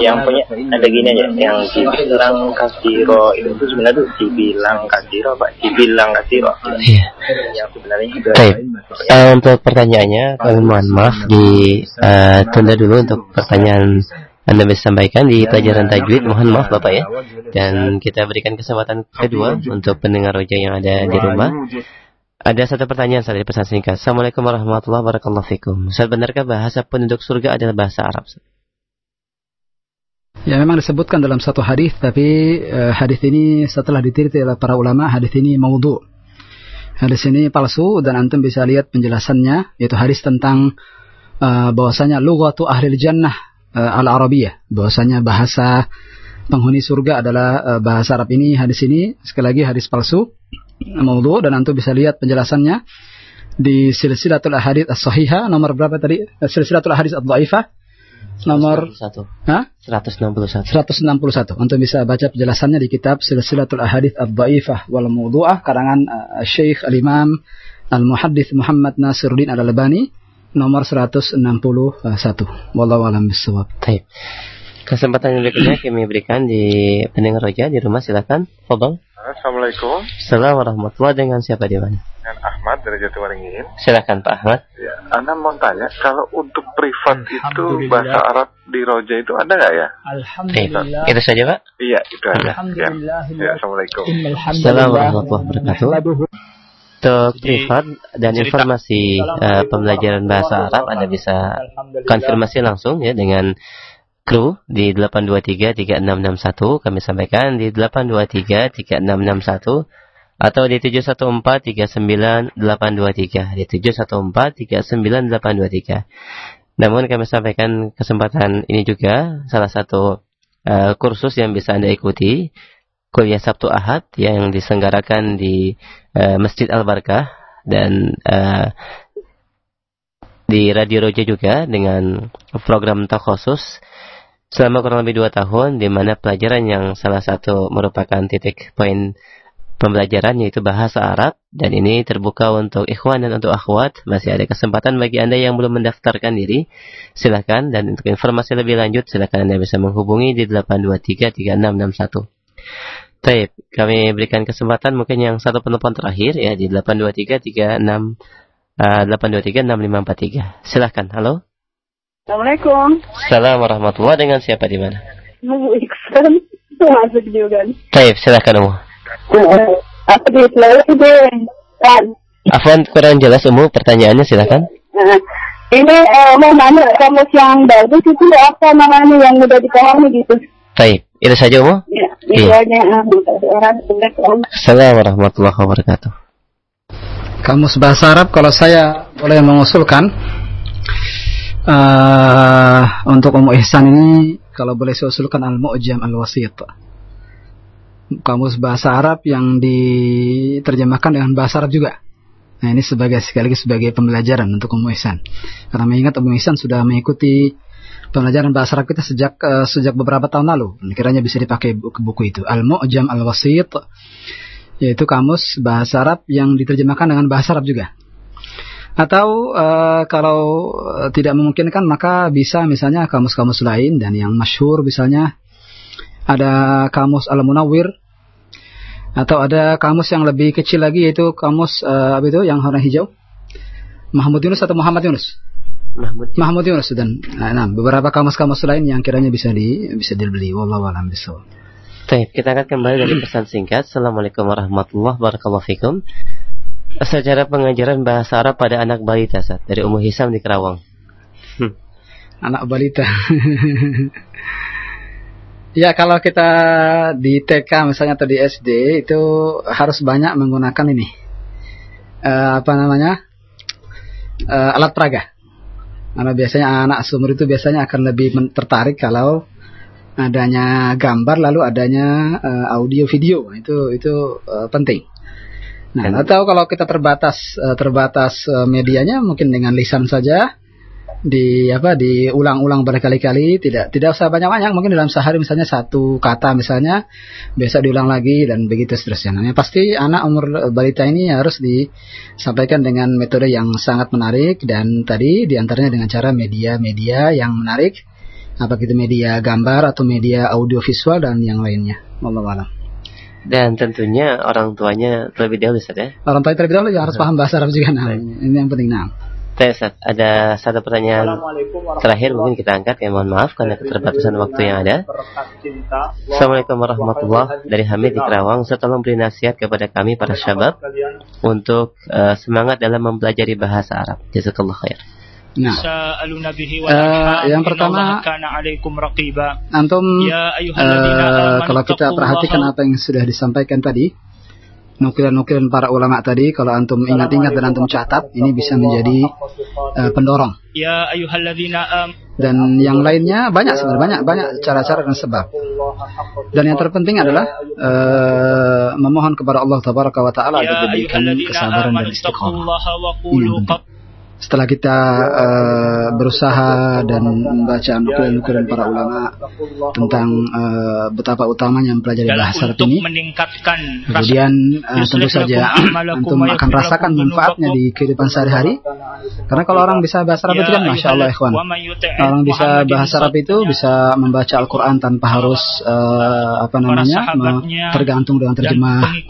yang punya ada gini aja yang dibilang kasiro itu sebenarnya tuh dibilang kasiro pak dibilang kasiro iya. Yang sebenarnya juga Baik. Uh, untuk pertanyaannya kami mohon maaf ditunda uh, dulu untuk pertanyaan anda bisa sampaikan di pelajaran tajwid. Mohon maaf Bapak ya. Dan kita berikan kesempatan kedua untuk pendengar roja yang ada di rumah ada satu pertanyaan saya dari pesan singkat. Assalamualaikum warahmatullahi wabarakatuh. Ustaz, benarkah bahasa penduduk surga adalah bahasa Arab? Ya memang disebutkan dalam satu hadis, tapi uh, hadis ini setelah diteliti oleh para ulama, hadis ini maudhu. Hadis ini palsu dan antum bisa lihat penjelasannya, yaitu hadis tentang uh, bahwasanya lughatu ahli jannah uh, al-arabiyah, bahwasanya bahasa penghuni surga adalah uh, bahasa Arab ini. Hadis ini sekali lagi hadis palsu maudhu dan antum bisa lihat penjelasannya di silsilatul ahadits as-sahihah nomor berapa tadi? Silsilatul ahadits ad-dhaifah nomor 161. Hah? 161. 161. Antum bisa baca penjelasannya di kitab Silsilatul Ahadits Ad-Dhaifah wal Mawdu'ah karangan uh, Syekh Al-Imam Al-Muhaddits Muhammad Nasiruddin Al-Albani nomor 161. Wallahu a'lam bishawab. Baik. Kesempatan yang berikutnya kami berikan di pendengar roja di rumah silakan. Fadhol. Assalamualaikum. Assalamualaikum warahmatullahi Dengan siapa di mana? Dengan Ahmad dari Jatiwaringin. Silakan Pak Ahmad. Ya, Anda mau tanya kalau untuk privat itu bahasa Arab di Roja itu ada nggak ya? Alhamdulillah. itu saja Pak? Iya itu aja. Alhamdulillah. Ya. ya. Assalamualaikum. Assalamualaikum warahmatullahi wabarakatuh. Untuk privat dan informasi uh, pembelajaran bahasa Arab Anda bisa konfirmasi langsung ya dengan kru di 8233661 kami sampaikan di 8233661 atau di 7143983 di 7143983 namun kami sampaikan kesempatan ini juga salah satu uh, kursus yang bisa Anda ikuti kuliah Sabtu Ahad yang diselenggarakan di uh, Masjid Al Barkah dan uh, di Radio Roja juga dengan program khusus selama kurang lebih dua tahun di mana pelajaran yang salah satu merupakan titik poin pembelajaran yaitu bahasa Arab dan ini terbuka untuk ikhwan dan untuk akhwat masih ada kesempatan bagi anda yang belum mendaftarkan diri silakan dan untuk informasi lebih lanjut silakan anda bisa menghubungi di 8233661 Taib, kami berikan kesempatan mungkin yang satu penelpon terakhir ya di 823 36 uh, 823 6543. Silahkan, halo. Assalamualaikum. Assalamualaikum warahmatullahi Dengan siapa di mana? Bu Iksan. Masuk juga. Taib, silahkan Umu. Apa di deh? Kan. Afwan kurang jelas Umu pertanyaannya silahkan. Nah, ini eh, mau nanya kamus yang bagus itu apa namanya yang udah dipahami gitu? Taib. Itu saja, Umu? Ya, itu iya. aja. Assalamualaikum warahmatullahi wabarakatuh. Kamus bahasa Arab kalau saya boleh mengusulkan uh, untuk Umu Ihsan ini kalau boleh saya usulkan Al-Mu'jam Al-Wasit. Kamus bahasa Arab yang diterjemahkan dengan bahasa Arab juga. Nah ini sebagai sekali lagi sebagai pembelajaran untuk Umu Ihsan. Karena mengingat Umu Ihsan sudah mengikuti pembelajaran bahasa Arab kita sejak uh, sejak beberapa tahun lalu. Kiranya bisa dipakai buku, buku itu. Al-Mu'jam Al-Wasit yaitu kamus bahasa Arab yang diterjemahkan dengan bahasa Arab juga. Atau uh, kalau uh, tidak memungkinkan maka bisa misalnya kamus-kamus lain dan yang masyhur misalnya ada kamus Al-Munawwir atau ada kamus yang lebih kecil lagi yaitu kamus uh, apa itu yang warna hijau Mahmud Yunus atau Muhammad Yunus Mahmud Mahmud Yunus dan nah, beberapa kamus-kamus lain yang kiranya bisa di bisa dibeli wallahu alam bisawab. Baik, kita akan kembali dari pesan singkat. Assalamualaikum warahmatullahi wabarakatuh. Secara pengajaran bahasa Arab pada anak balita saat dari Ummu Hisam di Kerawang. Hmm. Anak balita. ya kalau kita di TK misalnya atau di SD itu harus banyak menggunakan ini uh, apa namanya uh, alat peraga karena biasanya anak sumur itu biasanya akan lebih tertarik kalau adanya gambar lalu adanya uh, audio video itu itu uh, penting. Nah, atau kalau kita terbatas uh, terbatas uh, medianya mungkin dengan lisan saja di apa diulang-ulang berkali-kali tidak tidak usah banyak-banyak. Mungkin dalam sehari misalnya satu kata misalnya biasa diulang lagi dan begitu seterusnya. Nah, pasti anak umur balita ini harus disampaikan dengan metode yang sangat menarik dan tadi di antaranya dengan cara media-media yang menarik apa itu media gambar atau media audio visual dan yang lainnya. Allah dan tentunya orang tuanya terlebih dahulu saja. Ya? Orang tuanya terlebih dahulu ya harus paham bahasa Arab juga nah. Ini yang penting nah. Tesat, ada satu pertanyaan terakhir mungkin kita angkat ya mohon maaf karena keterbatasan waktu yang ada. Assalamualaikum warahmatullahi dari Hamid di Kerawang. Saya tolong beri nasihat kepada kami para syabab untuk uh, semangat dalam mempelajari bahasa Arab. Jazakallah khair. Nah, uh, yang pertama, antum uh, kalau kita perhatikan apa yang sudah disampaikan tadi, nukilan-nukilan para ulama tadi kalau antum ingat-ingat dan antum catat ini bisa menjadi uh, pendorong. Ya dan yang lainnya banyak sebenarnya banyak banyak cara-cara dan sebab. Dan yang terpenting adalah uh, memohon kepada Allah Tabaraka wa taala agar diberikan kesabaran dan istiqamah. Ini setelah kita uh, berusaha dan membaca nukilan-nukilan para ulama tentang uh, betapa utamanya mempelajari bahasa Arab ini, kemudian uh, tentu saja antum akan rasakan manfaatnya di kehidupan sehari-hari. Karena kalau orang bisa bahasa Arab itu kan, masya Allah, ikhwan. Orang bisa bahasa Arab itu bisa membaca Al-Quran tanpa harus uh, apa namanya, tergantung dengan terjemah.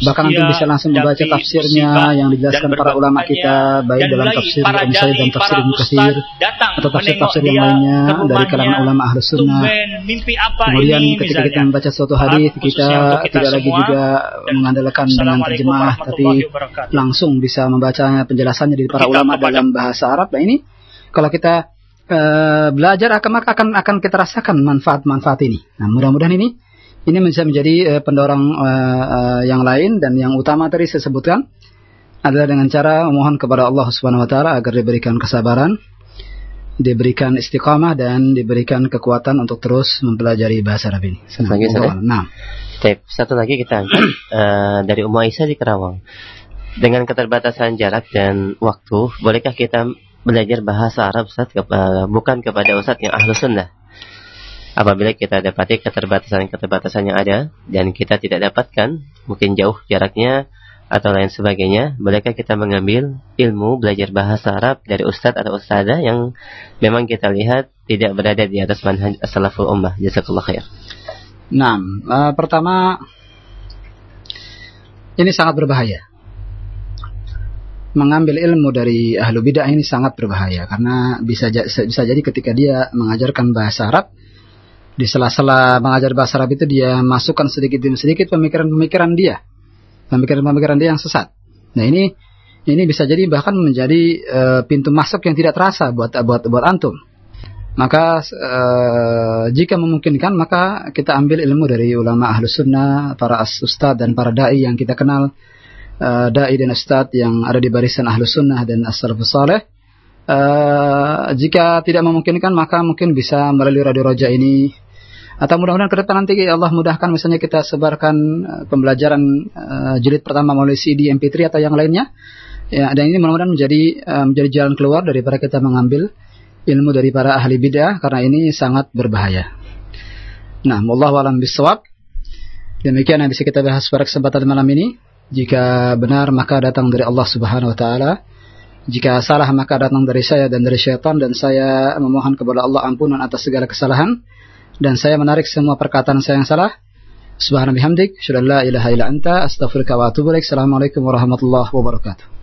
Bahkan antum bisa langsung membaca tafsirnya yang dijelaskan para ulama kita, baik dalam tafsir tafsir Ibnu Sa'id dan tafsir Ibnu Katsir atau tafsir-tafsir yang lainnya dari kalangan ulama ahli sunnah. Kemudian ketika kita membaca suatu hadis kita tidak lagi juga mengandalkan dengan terjemah tapi langsung bisa membacanya penjelasannya dari para ulama dalam bahasa Arab. Nah ini kalau kita uh, belajar akan akan akan kita rasakan manfaat-manfaat ini. Nah mudah-mudahan ini ini bisa menjadi uh, pendorong uh, uh, yang lain dan yang utama tadi saya sebutkan adalah dengan cara memohon kepada Allah Subhanahu wa taala agar diberikan kesabaran, diberikan istiqamah dan diberikan kekuatan untuk terus mempelajari bahasa Arab ini. Lagi, nah. Tip. Satu lagi kita angkat uh, dari Ummu Aisyah di Kerawang. Dengan keterbatasan jarak dan waktu, bolehkah kita belajar bahasa Arab Ustaz, bukan kepada Ustaz yang ahlu sunnah? apabila kita dapati keterbatasan-keterbatasan yang ada dan kita tidak dapatkan, mungkin jauh jaraknya atau lain sebagainya, bolehkah kita mengambil ilmu belajar bahasa Arab dari ustadz atau ustazah yang memang kita lihat tidak berada di atas manhaj as-salaful ummah. Jazakallah khair. Nah, uh, pertama ini sangat berbahaya. Mengambil ilmu dari ahlu bidah ini sangat berbahaya karena bisa bisa jadi ketika dia mengajarkan bahasa Arab, di sela-sela mengajar bahasa Arab itu dia masukkan sedikit demi sedikit pemikiran-pemikiran dia, pemikiran-pemikiran dia yang sesat. Nah ini ini bisa jadi bahkan menjadi uh, pintu masuk yang tidak terasa buat buat buat antum. Maka uh, jika memungkinkan maka kita ambil ilmu dari ulama ahlus sunnah, para ustadz dan para dai yang kita kenal, uh, dai dan ustadz yang ada di barisan ahlus sunnah dan as-salafus. Uh, jika tidak memungkinkan maka mungkin bisa melalui radio roja ini atau mudah-mudahan ke depan nanti Allah mudahkan misalnya kita sebarkan uh, pembelajaran uh, jilid pertama melalui CD, MP3 atau yang lainnya. Ya, dan ini mudah-mudahan menjadi uh, menjadi jalan keluar daripada kita mengambil ilmu dari para ahli bidah karena ini sangat berbahaya. Nah, wallahu alam bisawab. Demikian yang bisa kita bahas pada kesempatan malam ini. Jika benar maka datang dari Allah Subhanahu wa taala. Jika salah maka datang dari saya dan dari syaitan dan saya memohon kepada Allah ampunan atas segala kesalahan dan saya menarik semua perkataan saya yang salah. Subhanallah bihamdik, syukur la ilaha illa anta, astaghfiruka wa atubu. Assalamualaikum warahmatullahi wabarakatuh.